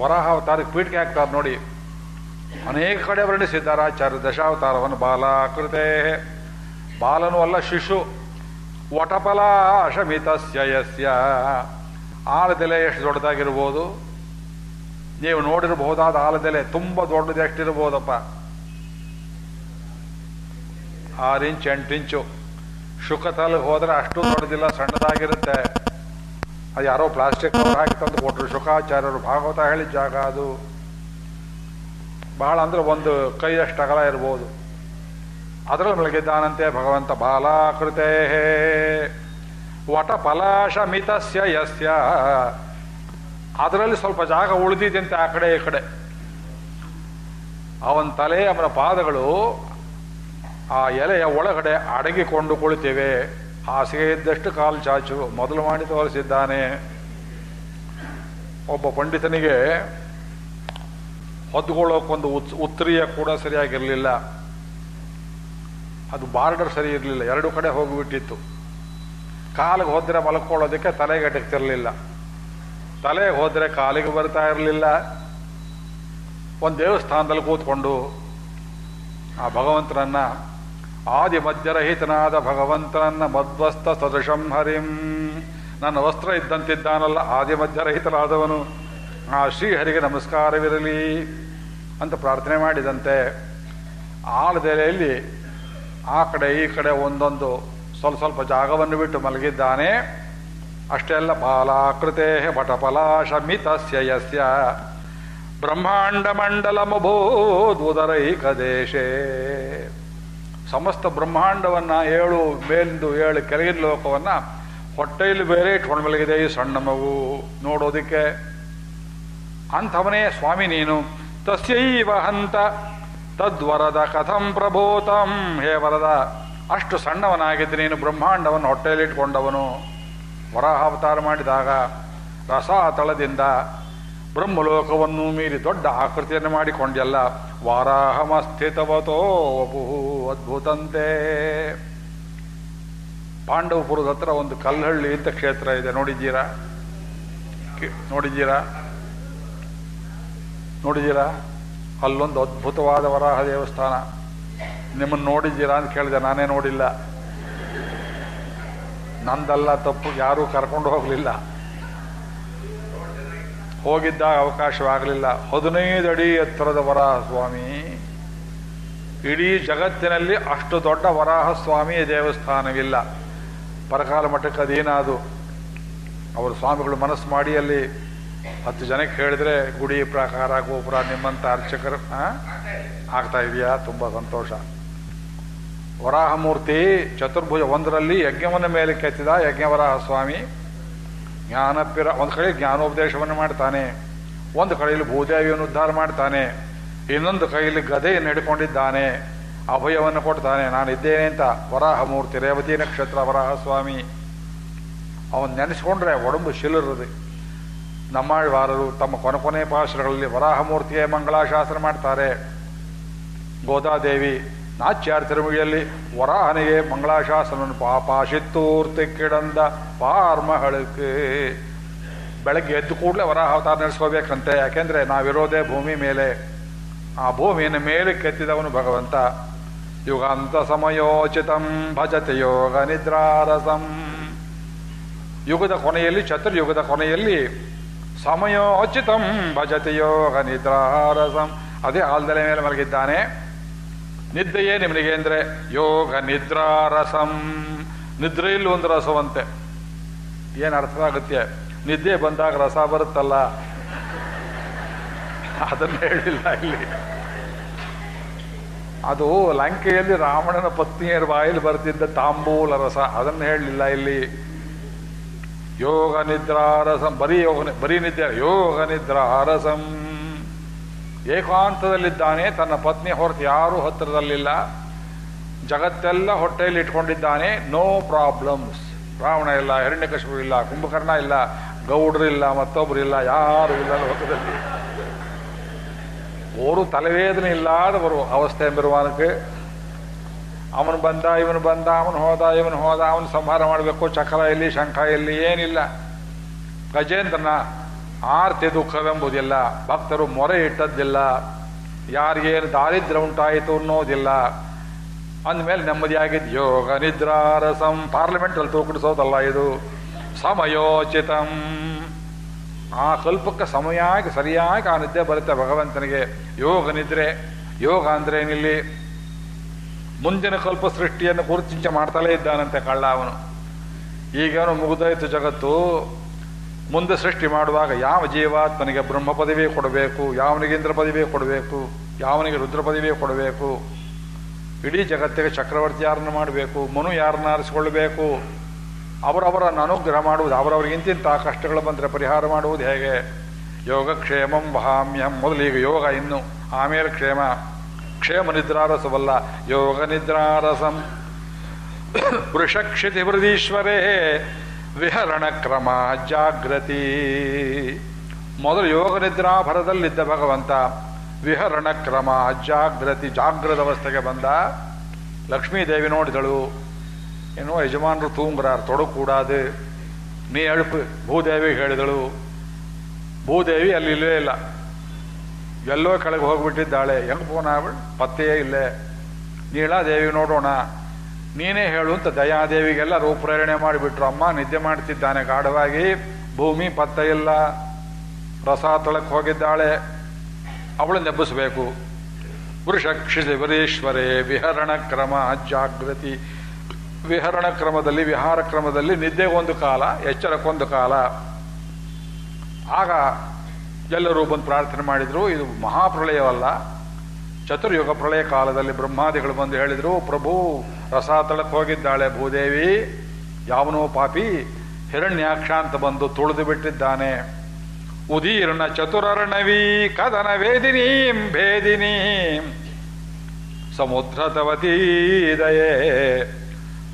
ವರಾಹ ಅವತಾರಕ್ಕೆ ಪೀಠಿಗೆ ಹಾಕ್ತಾರೆ ನೋಡಿ. ಅನೇಕ ಕಡೆ ವರ್ಣಿಸಿದ್ದಾರೆ ಆಚಾರ್ಯ ದಶಾವತಾರವನ್ನು ಬಾಲಾಕೃತೆ. ಬಾಲನು ಅಲ್ಲ, ಶಿಶು. ವಟಪಲಾಶಮಿತಸ್ಯ ಯಸ್ಯ. ಆಳದೆಲೆ ಎಷ್ಟು ದೊಡ್ಡದಾಗಿರ್ಬೋದು? ನೀವು ನೋಡಿರಬಹುದಾದ ಆಲದೆಲೆ ತುಂಬ ದೊಡ್ಡದು ಎಷ್ಟಿರಬಹುದಪ್ಪ ಆರು ಇಂಚ್, ಎಂಟು ಇಂಚು. ಶುಕತಲ್ಗೆ ಹೋದ್ರೆ ಅಷ್ಟು ದೊಡ್ಡದಿಲ್ಲ, ಸಣ್ಣದಾಗಿರುತ್ತೆ. ಅದು ಯಾರೋ ಪ್ಲಾಸ್ಟಿಕ್ ಹಾಕಿ ತಂದು ಕೊಟ್ಟರು ಶುಕಾಚಾರ್ಯರು ಭಾಗವತ ಹೇಳಿದ ಜಾಗ ಅದು. ಬಹಳ ಅಂದ್ರೆ ಒಂದು ಕೈಯಷ್ಟು ಅಗಲ ಇರ್ಬೋದು. ಅದರಲ್ಲಿ ಮಲಗಿದ್ದಾನಂತೆ ಭಗವಂತ ಬಾಲಾಕೃತೆ ವಟಫಲಾಶ ಮಿತಸ್ಯ ಯಸ್ಯ. ಅದರಲ್ಲಿ ಸ್ವಲ್ಪ ಜಾಗ ಉಳಿದಿದ್ದಂತೆ ಆ ಕಡೆ ಈ ಕಡೆ. ಅವನ ತಲೆ, ಅವನ ಪಾದಗಳು ಆ ಎಲೆಯ ಒಳಗಡೆ ಅಡಗಿಕೊಂಡು ಕುಳಿತಿವೆ. ಹಾಸಿಗೆ ಇದ್ದಷ್ಟು ಕಾಲು ಚಾಚು, ಮೊದಲು ಮಾಡಿ ತೋರಿಸಿದ್ದಾನೆ. ಒಬ್ಬ ಪಂಡಿತನಿಗೆ ಹೊದ್ಕೊಳ್ಳೋಕೊಂದು ಉತ್, ಉತ್ತರಿಯ ಕೂಡ ಸರಿಯಾಗಿರಲಿಲ್ಲ. ಅದು ಬಾರ್ಡರ್ ಸರಿ ಇರಲಿಲ್ಲ, ಎರಡು ಕಡೆ ಹೋಗಿಬಿಟ್ಟಿತ್ತು. ಕಾಲಿಗೆ ಹೋದ್ರೆ ಮಲ್ಕೊಳ್ಳೋದಕ್ಕೆ ತಲೆಗೆ ಅಟಕ್ತಿರಲಿಲ್ಲ ಹೋದರೆ ಕಾಲಿಗೆ ಬರ್ತಾ ಇರಲಿಲ್ಲ. ಒಂದು ದೇವಸ್ಥಾನದಲ್ಲಿ ಕೂತ್ಕೊಂಡು ಆ ಭಗವಂತನನ್ನ ಆದಿ ಮಧ್ಯರಹಿತನಾದ ಭಗವಂತನನ್ನ ಮಧ್ವಸ್ತ ಸದೃಶಂ ಹರಿಂ. ನನ್ನ ವಸ್ತ್ರ ಇದ್ದಂತಿದ್ದಾನಲ್ಲ ಆದಿ ಮಧ್ಯರಹಿತನಾದವನು ಆ ಶ್ರೀಹರಿಗೆ ನಮಸ್ಕಾರವಿರಲಿ ಅಂತ ಪ್ರಾರ್ಥನೆ ಮಾಡಿದಂತೆ ಆಳದೆಲೆಯಲ್ಲಿ ಆ ಕಡೆ ಈ ಕಡೆ ಒಂದೊಂದು ಸ್ವಲ್ಪ ಸ್ವಲ್ಪ ಜಾಗವನ್ನು ಬಿಟ್ಟು ಮಲಗಿದ್ದಾನೆ. ಅಷ್ಟೆಲ್ಲ ಬಾಲಾಕೃತೆ ಬಟಫಲಾಶಮಿತಸ್ಯ ಯಸ್ಯ. ಬ್ರಹ್ಮಾಂಡ ಮಂಡಲ ಮಭೂದುದರೈಕ ದೇಶೇ ಸಮಸ್ತ ಬ್ರಹ್ಮಾಂಡವನ್ನು ಏಳು ಮೇಲಿಂದು ಏಳು ಕೆಳಗಿನ ಲೋಕವನ್ನು ಹೊಟ್ಟೆಯಲ್ಲಿ ಬೇರೆ ಇಟ್ಕೊಂಡು ಮಲಗಿದೆ ಈ ಸಣ್ಣ ಮಗು ನೋಡೋದಕ್ಕೆ. ಅಂಥವನೇ ಸ್ವಾಮಿ ನೀನು. ತಸ್ಯೈವ ಹಂತ. ತದ್ವರದ ಕಥಂ ಪ್ರಭೂತಂ ಹೇ ವರದ. ಅಷ್ಟು ಸಣ್ಣವನಾಗಿದ್ದು ನೀನು ಬ್ರಹ್ಮಾಂಡವನ್ನು ಹೊಟ್ಟೆಯಲ್ಲಿಟ್ಕೊಂಡವನು ವರಾಹಾವತಾರ ಮಾಡಿದಾಗ ರಸಾತಳದಿಂದ ಬ್ರಹ್ಮಲೋಕವನ್ನು ಮೀರಿ ದೊಡ್ಡ ಆಕೃತಿಯನ್ನು ಮಾಡಿಕೊಂಡೆಲ್ಲ ವಾರಾಹಮಸ್ಥಿತವತೋ ಬಹು ಅದ್ಭುತಂತೆ. ಪಾಂಡವಪುರದ ಹತ್ರ ಒಂದು ಕಲ್ಲಹಳ್ಳಿ ಅಂತ ಕ್ಷೇತ್ರ ಇದೆ, ನೋಡಿದ್ದೀರಾ? ನೋಡಿದ್ದೀರಾ? ನೋಡಿದ್ದೀರಾ? ಅಲ್ಲೊಂದು ಅದ್ಭುತವಾದ ವರಾಹ ದೇವಸ್ಥಾನ. ನಿಮ್ಮನ್ನು ನೋಡಿದ್ದೀರಾ ಅಂತ ಕೇಳಿದೆ, ನಾನೇ ನೋಡಿಲ್ಲ. ನಂದಲ್ಲ ತಪ್ಪು ಯಾರೂ ಕರ್ಕೊಂಡು ಹೋಗಲಿಲ್ಲ. ಹೋಗಿದ್ದಾಗ ಅವಕಾಶವಾಗಲಿಲ್ಲ. ಹದಿನೈದು ಅಡಿ ಎತ್ತರದ ವರಾಹ ಸ್ವಾಮಿ ಇಡೀ ಜಗತ್ತಿನಲ್ಲಿ ಅಷ್ಟು ದೊಡ್ಡ ವರಾಹ ಸ್ವಾಮಿಯ ದೇವಸ್ಥಾನವಿಲ್ಲ. ಪರಕಾಲ ಮಠಕ್ಕೆ ಅದೇನಾದು ಅವರು ಸ್ವಾಮಿಗಳು ಮನಸ್ಸು ಮಾಡಿ ಅಲ್ಲಿ ಹತ್ತು ಜನಕ್ಕೆ ಹೇಳಿದ್ರೆ ಗುಡಿ ಪ್ರಾಕಾರ, ಗೋಪುರ ನಿಮ್ಮಂಥ ಅರ್ಚಕರು? ಆಗ್ತಾ ಇದೆಯಾ? ತುಂಬ ಸಂತೋಷ. ವರಾಹಮೂರ್ತಿ ಚತುರ್ಭುಜ ಒಂದರಲ್ಲಿ ಯಜ್ಞವನ್ನು ಮೇಲೆ ಕೆತ್ತಿದ ಯಜ್ಞವರಾಹ ಸ್ವಾಮಿ ಜ್ಞಾನಪಿರ ಒಂದು ಕಡೆ ಜ್ಞಾನೋಪದೇಶವನ್ನು ಮಾಡ್ತಾನೆ, ಒಂದು ಕಡೆಯಲ್ಲಿ ಭೂದೇವಿಯನ್ನು ಉದ್ಧಾರ ಮಾಡ್ತಾನೆ, ಇನ್ನೊಂದು ಕೈಯಲ್ಲಿ ಗದೆಯನ್ನು ಹಿಡ್ಕೊಂಡಿದ್ದಾನೆ, ಅಭಯವನ್ನು ಕೊಡ್ತಾನೆ. ನಾನು ಇದ್ದೇನೆ ಅಂತ ವರಾಹಮೂರ್ತಿ ರೇವತಿ ನಕ್ಷತ್ರ ವರಾಹ ಸ್ವಾಮಿ ಅವನು ನೆನೆಸ್ಕೊಂಡ್ರೆ ಒಡಂಬು ಶಿಲರದು. ನಮ್ಮಾಳ್ವಾರರು ತಮ್ಮ ಕೊನೆ ಕೊನೆ ಪಾಶಗಳಲ್ಲಿ ವರಾಹಮೂರ್ತಿಯೇ ಮಂಗಳಾಶಾಸನ ಮಾಡ್ತಾರೆ. ಗೋದಾದೇವಿ ನಾಚ್ಯಾರ ತಿರುಮುಗಿಯಲ್ಲಿ ವರಾಹನಿಗೆ ಮಂಗಳಾಶಾಸನವನ್ನು ಪಾಪಾಶಿತ್ತೂರ್ತಿ ಕಿಡಂದ ಪಾರ್ಮಹಳಕ್ಕೆ. ಬೆಳಗ್ಗೆ ಎದ್ದು ಕೂಡಲೇ ವರಾಹ ಅವತಾರ ನಡೆಸ್ಕೋಬೇಕಂತೆ. ಯಾಕೆಂದರೆ ನಾವಿರೋದೇ ಭೂಮಿ ಮೇಲೆ. ಆ ಭೂಮಿಯನ್ನು ಮೇಲೆ ಕೆತ್ತಿದವನು ಭಗವಂತ. ಯುಗಾಂತ ಸಮಯೋಚಿತಂ ಭಜತೆ ಯೋಗ ನಿದ್ರಾರಸಂ. ಯುಗದ ಕೊನೆಯಲ್ಲಿ, ಚತುರ್ಯುಗದ ಕೊನೆಯಲ್ಲಿ ಸಮಯೋಚಿತಂ ಭಜತೆ ಯೋಗ ನಿದ್ರಾರಸಂ. ಅದೇ ಆಲ್ದಲೆ ಮೇಲೆ ಮಲಗಿದ್ದಾನೆ. ನಿದ್ದೆಯೇ ನಿಮಗೆ ಅಂದ್ರೆ ಯೋಗ ನಿದ್ರಾ ರಸಂ. ನಿದ್ರೆಯಲ್ಲಿ ಒಂದು ರಸವಂತೆ. ಏನು ಅರ್ಥ ಆಗುತ್ತೆ? ನಿದ್ದೆ ಬಂದಾಗ ರಸ ಬರುತ್ತಲ್ಲ? ಅದನ್ನ ಹೇಳಿಲ್ಲ ಇಲ್ಲಿ. ಅದು ಲಂಕೆಯಲ್ಲಿ ರಾವಣನ ಪತ್ನಿಯರ ಬಾಯಲ್ಲಿ ಬರ್ತಿದ್ದ ತಾಂಬೂಲ ರಸ. ಅದನ್ನು ಹೇಳಲಿಲ್ಲ ಇಲ್ಲಿ. ಯೋಗ ನಿದ್ರಾ ರಸಂ. ಬರೀ ಯೋಗ ಬರೀ ನಿದ್ದೆ ಯೋಗ ನಿದ್ರಾರಸಂ ಏಕಾಂತದಲ್ಲಿದ್ದಾನೆ. ತನ್ನ ಪತ್ನಿ ಹೊರತು ಯಾರೂ ಹತ್ತಿರದಲ್ಲಿಲ್ಲ. ಜಗತ್ತೆಲ್ಲ ಹೊಟ್ಟೆಯಲ್ಲಿ ಇಟ್ಕೊಂಡಿದ್ದಾನೆ. ನೋ ಪ್ರಾಬ್ಲಮ್ಸ್ ರಾವಣ ಇಲ್ಲ ಹಿರಣ್ಯಕಶಿಪು ಇಲ್ಲ, ಕುಂಭಕರ್ಣ ಇಲ್ಲ, ಗೌಡ್ರು ಇಲ್ಲ ಮತ್ತೊಬ್ಬರು ಇಲ್ಲ, ಯಾರು ಇಲ್ಲ ಲೋಕದಲ್ಲಿ ಓರು ತಲೆವೇದನೆ ಇಲ್ಲದವರು ಅವಸ್ಥೆ ಎಂಬಿರುವಾನಕ್ಕೆ. ಅವನು ಬಂದ, ಇವನು ಬಂದ, ಅವನು ಹೋದ, ಇವನು ಹೋದ, ಅವನು ಸಂಹಾರ ಮಾಡಬೇಕು. ಚಕ್ರ ಇಲ್ಲಿ ಶಂಖ ಇಲ್ಲಿ ಏನಿಲ್ಲ. ಗಜೇಂದ್ರನ ಆರ್ತಿ ದುಃಖವೆಂಬುದಿಲ್ಲ, ಭಕ್ತರು ಮೊರೆ ಇಟ್ಟದ್ದಿಲ್ಲ, ಯಾರಿಗೇನು ದಾರಿದ್ರ್ಯ ಉಂಟಾಯಿತು ಅನ್ನೋದಿಲ್ಲ. ಅಂದಮೇಲೆ ನೆಮ್ಮದಿಯಾಗಿದ್ದು, ಯೋಗ ನಿದ್ರಾರಸಂ ಪಾರ್ಲಿಮೆಂಟಲ್ಲಿ ತೂಕಡಿಸೋದಲ್ಲ ಇದು. ಸಮಯೋಚಿತಂ. ಆ ಕಲ್ಪಕ್ಕೆ ಸಮಯಕ್ಕೆ ಸರಿಯಾಗಿ ಆ ನಿದ್ದೆ ಬರುತ್ತೆ ಭಗವಂತನಿಗೆ. ಯೋಗ ನಿದ್ರೆ, ಯೋಗ ಅಂದ್ರೆ ಏನಿಲ್ಲಿ ಮುಂದಿನ ಕಲ್ಪ ಸೃಷ್ಟಿಯನ್ನು ಕುರಿಚಿಂಚೆ ಮಾಡ್ತಲೇ ಇದ್ದಾನಂತೆ ಕಳ್ಳ ಅವನು. ಈಗೇನು ಮುಗಿದೋಯ್ತು ಜಗತ್ತು. ಮುಂದೆ ಸೃಷ್ಟಿ ಮಾಡುವಾಗ ಯಾವ ಜೀವಾತ್ಮನಿಗೆ ಬ್ರಹ್ಮ ಪದವಿ ಕೊಡಬೇಕು, ಯಾವನಿಗೆ ಇಂದ್ರ ಪದವಿ ಕೊಡಬೇಕು, ಯಾವನಿಗೆ ರುದ್ರ ಪದವಿ ಕೊಡಬೇಕು? ಇಡೀ ಜಗತ್ತಿಗೆ ಚಕ್ರವರ್ತಿ ಯಾರನ್ನು ಮಾಡಬೇಕು, ಮನು ಯಾರನ್ನ ಆರಿಸಿಕೊಳ್ಳಬೇಕು? ಅವರವರನ್ನು ಅನುಗ್ರಹ ಮಾಡುವುದು, ಅವರವರಿಗೆ ಇಂತಿಂಥ ಕಷ್ಟಗಳು ಬಂದರೆ ಪರಿಹಾರ ಮಾಡುವುದು ಹೇಗೆ? ಯೋಗಕ್ಷೇಮಂ ಭಾಮ್ಯಂ ಮೊದಲು ಈಗ ಯೋಗ ಇನ್ನು, ಆಮೇಲೆ ಕ್ಷೇಮ. ಕ್ಷೇಮ ನಿದ್ರಾರಸವಲ್ಲ, ಯೋಗ ನಿದ್ರಾರಸಂ. ವೃಷಕ್ಷಿತಿ ವೃದೀಶ್ವರೇ ವಿಹರಣ ಕ್ರಮ ಜಾಗೃತಿ ಮೊದಲು ಯೋಗ ನಿದ್ರಾಭರದಲ್ಲಿದ್ದ ಭಗವಂತ ವಿಹರಣ ಕ್ರಮ ಜಾಗೃತಿ ಜಾಗೃತ ಅವಸ್ಥೆಗೆ ಬಂದ. ಲಕ್ಷ್ಮೀದೇವಿ ನೋಡಿದಳು. ಏನೋ ಯಜಮಾನರು ತೂಂಗ್ರಾರ್ ತೊಡಕೂಡಾದು. ನೀ ಎಳುಪು ಭೂದೇವಿ ಹೇಳಿದಳು. ಭೂದೇವಿ ಅಲ್ಲಿ ಇಲ್ಲವೇ ಇಲ್ಲ. ಎಲ್ಲೋ ಕೆಳಗೆ ಹೋಗ್ಬಿಟ್ಟಿದ್ದಾಳೆ. ಹೆಂಗೆ ಫೋನ್ ಆಗ್ಬಿಟ್ಟು ಪತ್ತೆಯೇ ಇಲ್ಲೇ. ನೀಳಾದೇವಿ ನೋಡೋಣ. ನೀನೇ ಹೇಳು ಅಂತ ದಯಾದೇವಿಗೆಲ್ಲ ರೂಪ್ರೇರಣೆ ಮಾಡಿಬಿಟ್ರು. ಅಮ್ಮ, ನಿದ್ದೆ ಮಾಡ್ತಿದ್ದಾನೆ ಗಾಢವಾಗಿ. ಭೂಮಿ ಪತ್ತ ಇಲ್ಲ. ರಸ ತೊಳಕ್ ಹೋಗಿದ್ದಾಳೆ. ಅವಳು ನೆಬ್ಬಿಸಬೇಕು. ವೃಷಕ್ಷಿಸಿ ವರೀಶ್ವರೇ ವಿಹರಣ ಕ್ರಮ ಜಾಗೃತಿ ವಿಹರಣ ಕ್ರಮದಲ್ಲಿ, ವಿಹಾರ ಕ್ರಮದಲ್ಲಿ ನಿದ್ದೆಗೊಂದು ಕಾಲ, ಎಚ್ಚರಕ್ಕೊಂದು ಕಾಲ. ಆಗ ಎಲ್ಲರೂ ಬಂದು ಪ್ರಾರ್ಥನೆ ಮಾಡಿದ್ರು. ಇದು ಮಹಾಪ್ರಳಯವಲ್ಲ. ಚತುರ್ಯುಗ ಪ್ರಳಯ ಕಾಲದಲ್ಲಿ ಬ್ರಹ್ಮಾದಿಗಳು ಬಂದು ಹೇಳಿದರು, ಪ್ರಭು, ರಸಾತಳಕ್ಕೆ ಹೋಗಿದ್ದಾಳೆ ಭೂದೇವಿ, ಯಾವನೋ ಪಾಪಿ ಹಿರಣ್ಯಾಕ್ಷ ಅಂತ ಬಂದು ತುಳಿದು ಬಿಟ್ಟಿದ್ದಾನೆ. ಉದೀರ್ಣ ಚತುರರ್ಣವೀ ಕದನ ವೇದಿನೀಂ, ಭೇದಿನೀಂ. ಸಮುದ್ರತವತೀದಯೇ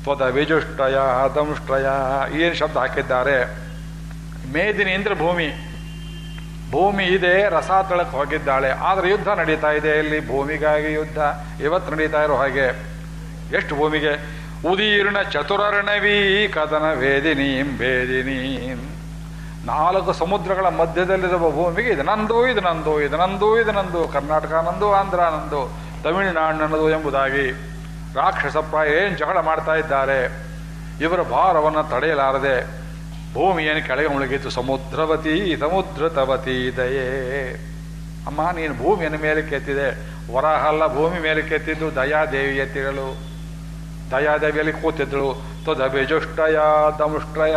ತ್ವದ ವಿಜುಷ್ಟಯ ದಂಷ್ಟಯ ಏನು ಶಬ್ದ ಹಾಕಿದ್ದಾರೆ. ಮೇದಿನಿ ಅಂದ್ರೆ ಭೂಮಿ ಭೂಮಿ ಇದೆ, ರಸ ತಳಕ್ಕೆ ಹೋಗಿದ್ದಾಳೆ. ಆದರೆ ಯುದ್ಧ ನಡೀತಾ ಇದೆ. ಇಲ್ಲಿ ಭೂಮಿಗಾಗಿ ಯುದ್ಧ. ಇವತ್ತು ನಡೀತಾ ಇರೋ ಹಾಗೆ. ಎಷ್ಟು ಭೂಮಿಗೆ? ಉದೀರ್ಣ ಚತುರರ್ಣವೀ ಕದನ ವೇದಿನೀಂ ಭೇದಿನೀಂ ನಾಲ್ಕು ಸಮುದ್ರಗಳ ಮಧ್ಯದಲ್ಲಿರುವ ಭೂಮಿಗೆ ಇದು ನಂದು ಇದು ನಂದು ಇದು ನಂದು ಇದು ನಂದು. ಕರ್ನಾಟಕ ನಂದು, ಆಂಧ್ರ ನಂದು. ತಮಿಳುನಾಡು ನನ್ನದು ಎಂಬುದಾಗಿ ರಾಕ್ಷಸಪ್ಪ ಏನು ಜಗಳ ಮಾಡ್ತಾ ಇದ್ದಾರೆ. ಇವರ ಭಾರವನ್ನು ತಡೆಯಲಾರದೆ ಭೂಮಿಯನ್ನು ಕೆಳಗೆ ಮುಳುಗಿತು. ಸಮುದ್ರವತಿ ಸಮುದ್ರ ತವತಿ ದಯೇ. ಅಮ್ಮ, ನೀನು ಭೂಮಿಯನ್ನು ಮೇಲೆ ಕೆತ್ತಿದೆ. ವರಹಲ್ಲ ಭೂಮಿ ಮೇಲೆ ಕೆತ್ತಿದ್ದು ದಯಾದೇವಿ ಎತ್ತಿರಲು. ದಯಾದೇವಿಯಲ್ಲಿ ಕೂತಿದ್ದಳು. ತೊದಬಿಜುಷ್ಟಯ ದಮುಷ್ಟಯ.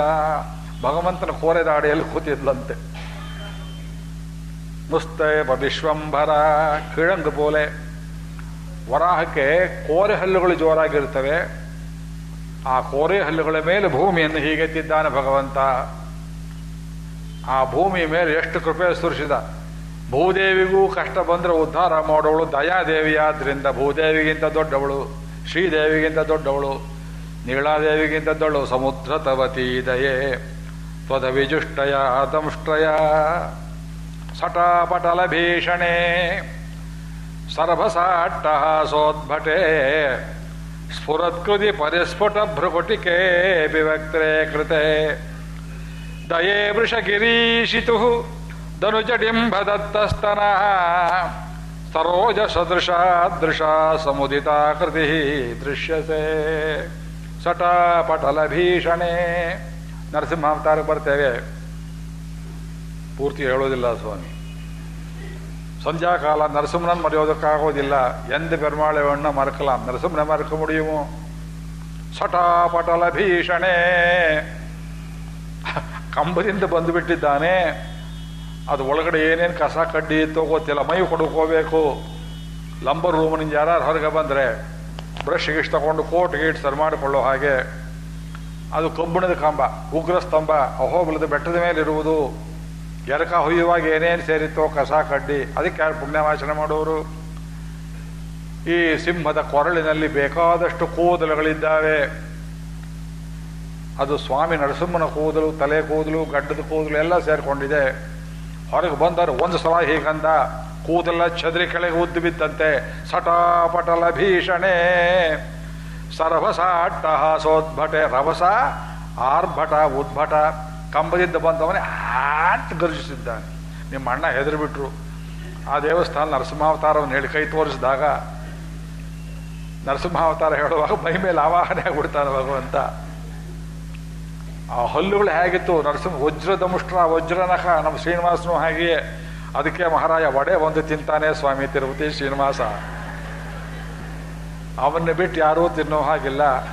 ಭಗವಂತನ ಕೋರೆದಾಡಿಯಲ್ಲಿ ಕೂತಿದ್ಲಂತೆ. ಬ ವಿಶ್ವಂಭರ ಕಿಳಂಗ ಪೋಲೆ ವರಾಹಕ್ಕೆ ಕೋರೆ ಹಲ್ಲುಗಳು ಜೋರಾಗಿರ್ತವೆ ಆ ಕೋರೆ ಹಲ್ಲುಗಳ ಮೇಲೆ ಭೂಮಿಯನ್ನು ಹೀಗೆತ್ತಿದ್ದಾನೆ ಭಗವಂತ. ಆ ಭೂಮಿ ಮೇಲೆ ಎಷ್ಟು ಕೃಪೆ ಸುರಿಸಿದ ಭೂದೇವಿಗೂ ಕಷ್ಟ ಬಂದರೆ ಉದ್ಧಾರ ಮಾಡೋಳು ದಯಾದೇವಿಯಾದ್ರಿಂದ. ಭೂದೇವಿಗಿಂತ ದೊಡ್ಡವಳು, ಶ್ರೀದೇವಿಗಿಂತ ದೊಡ್ಡವಳು, ನೀಳಾದೇವಿಗಿಂತ ದೊಡ್ಡಳು ಸಮುದ್ರ ತವತಿ ದಯೇ ತ್ವದ ವಿಜುಷ್ಟಯ ದಂಷ್ಟಯ, ಸಟಾಪಟಲ ಭೀಷಣೆ, ಸರ್ಭಸಾಟ್ಟಹಾಸೋದ್ಭಟೆ. ಸ್ಫುರತ್ಕೃತಿ ಪರಿಸ್ಫುಟ ಭ್ರಕುಟಿಕೆ ವಿವಕ್ತ್ರೆ ಕೃತೆ. ದಯೇ ವೃಷಗಿರೀಶಿತು ಧನುಜಡಿಂಬದತ್ತಸ್ತನ. ಸರೋಜ ಸದೃಶ ದೃಶ ಸಮುದಿತಾಕೃತಿ ದೃಶ್ಯಸೆ ಸಟಾಪಟಲ ಭೀಷಣೆ ನರಸಿಂಹಾವತಾರಕ್ಕೆ ಬರ್ತೇವೆ. ಪೂರ್ತಿ ಹೇಳೋದಿಲ್ಲ ಸ್ವಾಮಿ. ಸಂಧ್ಯಾಕಾಲ ನರಸಿಂಹನ ಮರೆಯೋದಕ್ಕಾಗೋದಿಲ್ಲ. ಎಂದು ಪೆರುಮಾಳೆವಣ್ಣ ಮರಕಲ. ನರಸಿಂಹನ ಮರಕ ಮುಡಿಯುಮೋ ಸಟಾಪಟಲ ಭೀಷಣೆ. ಕಂಬದಿಂದ ಬಂದುಬಿಟ್ಟಿದ್ದಾನೆ. ಅದು ಒಳಗಡೆ ಏನೇನು ಕಸ, ಕಡ್ಡಿ ಇತ್ತೋ ಗೊತ್ತಿಲ್ಲ. ಮೈ ಕೊಡ್ಕೋಬೇಕು ಲಂಬರ್ ರೂಮಿನಿಂದ ಯಾರು ಹೊರಗೆ ಬಂದರೆ ಬ್ರಷ್ ಗಿಶ್ ತಗೊಂಡು ಕೋಟ್ ಗೀಟ್ ಸರ್ ಮಾಡಿಕೊಳ್ಳೋ ಹಾಗೆ. ಅದು ಕಬ್ಬಿಣದ ಕಂಬ, ಉಗ್ರ ಸ್ತಂಭ, ಅಹೋಬಲದ ಬೆಟ್ಟದ ಮೇಲಿರುವುದು ಎರಕ ಹೊಯ್ಯುವಾಗ ಏನೇನು ಸೇರಿತ್ತೋ ಕಸ, ಕಡ್ಡಿ, ಅದಕ್ಕೆ ಯಾರು ಪುಣ್ಯವಾಚನೆ ಮಾಡೋರು? ಈ ಸಿಂಹದ ಕೊರಳಿನಲ್ಲಿ ಬೇಕಾದಷ್ಟು ಕೂದಲುಗಳಿದ್ದಾವೆ. ಅದು ಸ್ವಾಮಿ ನರಸಿಂಹನ ಕೂದಲು, ತಲೆ ಕೂದಲು ಗಡ್ಡದ ಕೂದಲು ಎಲ್ಲ ಸೇರಿಕೊಂಡಿದೆ. ಹೊರಗೆ ಬಂದರು ಒಂದು ಸಲ ಹೀಗಂದ ಕೂದಲ ಚದರಿ ಕೆಳಗೆ ಉದ್ದು ಬಿದ್ದಂತೆ, ಸಟಾಪಟಲ ಭೀಷಣೆ ಸರಭಸ ಅಟ್ಟಹಾಸೋದ್ಭಟೆ ರಭಸ ಆರ್ಭಟ, ಉದ್ಭಟ. ಕಂಬದಿಂದ ಬಂದವನೇ ಅಂತ ಗರ್ಜಿಸಿದ್ದಾನೆ. ನಿಮ್ಮ ಅಣ್ಣ ಹೆದರಿಬಿಟ್ರು. ಆ ದೇವಸ್ಥಾನ ನರಸಿಂಹಾವತಾರವನ್ನು ಹೇಳಿ ಕೈ ತೋರಿಸಿದಾಗ ನರಸಿಂಹಾವತಾರ ಹೇಳುವಾಗ ಮೈ ಮೇಲೆ ಆವಾಹನೆ ಆಗ್ಬಿಡ್ತಾನೆ ಭಗವಂತ. ಆ ಹಲ್ಲುಗಳು ಹೇಗಿತ್ತು? ನರಸಿಂಹ ವಜ್ರದ ಮುಷ್ಟ್ರ ವಜ್ರನಖ, ನಮ್ಮ ಶ್ರೀನಿವಾಸನು ಹಾಗೆಯೇ. ಅದಕ್ಕೆ ಮಹಾರಾಜ ವಡೆ ಒಂದು ತಿಂತಾನೆ ಸ್ವಾಮಿ ತಿರುಪತಿ ಶ್ರೀನಿವಾಸ. ಅವನ್ನ ಬಿಟ್ಟು ಯಾರೂ ತಿನ್ನೋ ಹಾಗಿಲ್ಲ.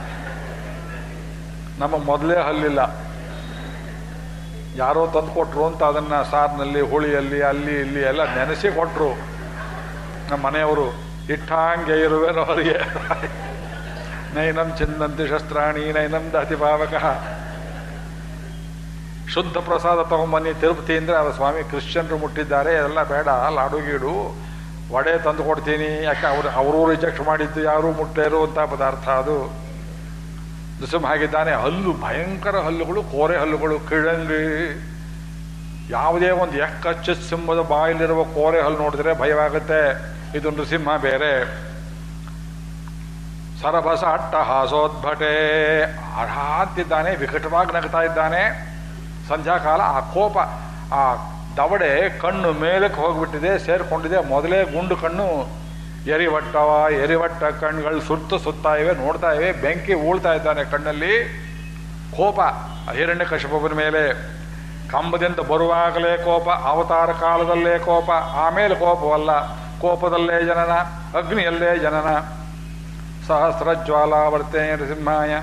ನಮ್ಮ ಮೊದಲೇ ಹಲ್ಲಿಲ್ಲ. ಯಾರೋ ತಂದು ಕೊಟ್ಟರು ಅಂತ ಅದನ್ನು ಸಾರ್ನಲ್ಲಿ, ಹುಳಿಯಲ್ಲಿ, ಅಲ್ಲಿ, ಇಲ್ಲಿ ಎಲ್ಲ ನೆನೆಸಿ ಕೊಟ್ಟರು ನಮ್ಮ ಮನೆಯವರು, ಇಟ್ಟಾಂಗೆ ಇರುವೆನೋ ಅವರಿಗೆ. ನೈನಂ ಚಿಂದಂತಿ ಶಸ್ತ್ರಾಣಿ, ನೈನಂ ದಹತಿ ಶುದ್ಧ ಪ್ರಸಾದ ತಗೊಂಬನ್ನಿ, ತಿರುಪತಿ ಅಂದರೆ ಅವರ ಸ್ವಾಮಿ, ಕ್ರಿಶ್ಚಿಯನ್ರು ಮುಟ್ಟಿದ್ದಾರೆ, ಎಲ್ಲ ಬೇಡ, ಲಾಡು ಗೀಡು. ವಡೆ ತಂದು ಕೊಡ್ತೀನಿ, ಯಾಕೆ, ಅವರು ಅವರು ರಿಜೆಕ್ಟ್ ಮಾಡಿದ್ದು, ಯಾರೂ ಮುಟ್ಟೇರು ಅಂತ ಪದಾರ್ಥ ಅದು. ನೃಸಿಂಹ ಹಾಗಿದ್ದಾನೆ ಹಲ್ಲು, ಭಯಂಕರ ಹಲ್ಲುಗಳು, ಕೋರೆ ಹಲ್ಲುಗಳು ಕಿಳಂಗಿ ಯಾವುದೇ ಒಂದು ಎಕ್ಕಚ್ಚ ಸಿಂಹದ ಬಾಯಲ್ಲಿರುವ ಕೋರೆ ಹಲ್ಲು ನೋಡಿದ್ರೆ ಭಯವಾಗುತ್ತೆ. ಇದು ನೃಸಿಂಹ ಬೇರೆ. ಸರಭಸ ಅಟ್ಟಹಾಸೋದ್ಭಟೆ ಅರ್ಹಾಂತಿದ್ದಾನೆ ವಿಕಟವಾಗಿ ನಗ್ತಾ ಇದ್ದಾನೆ. ಸಂಧ್ಯಾಕಾಲ ಆ ಕೋಪ, ಆ ದವಡೆ ಕಣ್ಣು ಮೇಲಕ್ಕೆ ಹೋಗ್ಬಿಟ್ಟಿದೆ, ಸೇರಿಕೊಂಡಿದೆ. ಮೊದಲೇ ಗುಂಡು ಕಣ್ಣು ಎರಿವಟ್ಟವ, ಎರಿವಟ್ಟ ಕಣ್ಗಳು ಸುತ್ತ ಸುತ್ತಾ ಇವೆ, ನೋಡ್ತಾ ಇವೆ. ಬೆಂಕಿ ಊಳ್ತಾ ಇದ್ದಾನೆ ಕಣ್ಣಲ್ಲಿ. ಕೋಪ ಹಿರಣ್ಯ ಕಶಪನ ಮೇಲೆ. ಕಂಬದಿಂದ ಬರುವಾಗಲೇ ಕೋಪ, ಅವತಾರ ಕಾಲದಲ್ಲೇ ಕೋಪ. ಆಮೇಲೆ ಕೋಪವಲ್ಲ, ಕೋಪದಲ್ಲೇ ಜನನ, ಅಗ್ನಿಯಲ್ಲೇ ಜನನ. ಸಹಸ್ರ ಜ್ವಾಲಾವರ್ತೆ ನರಸಿಂಹಾಯ.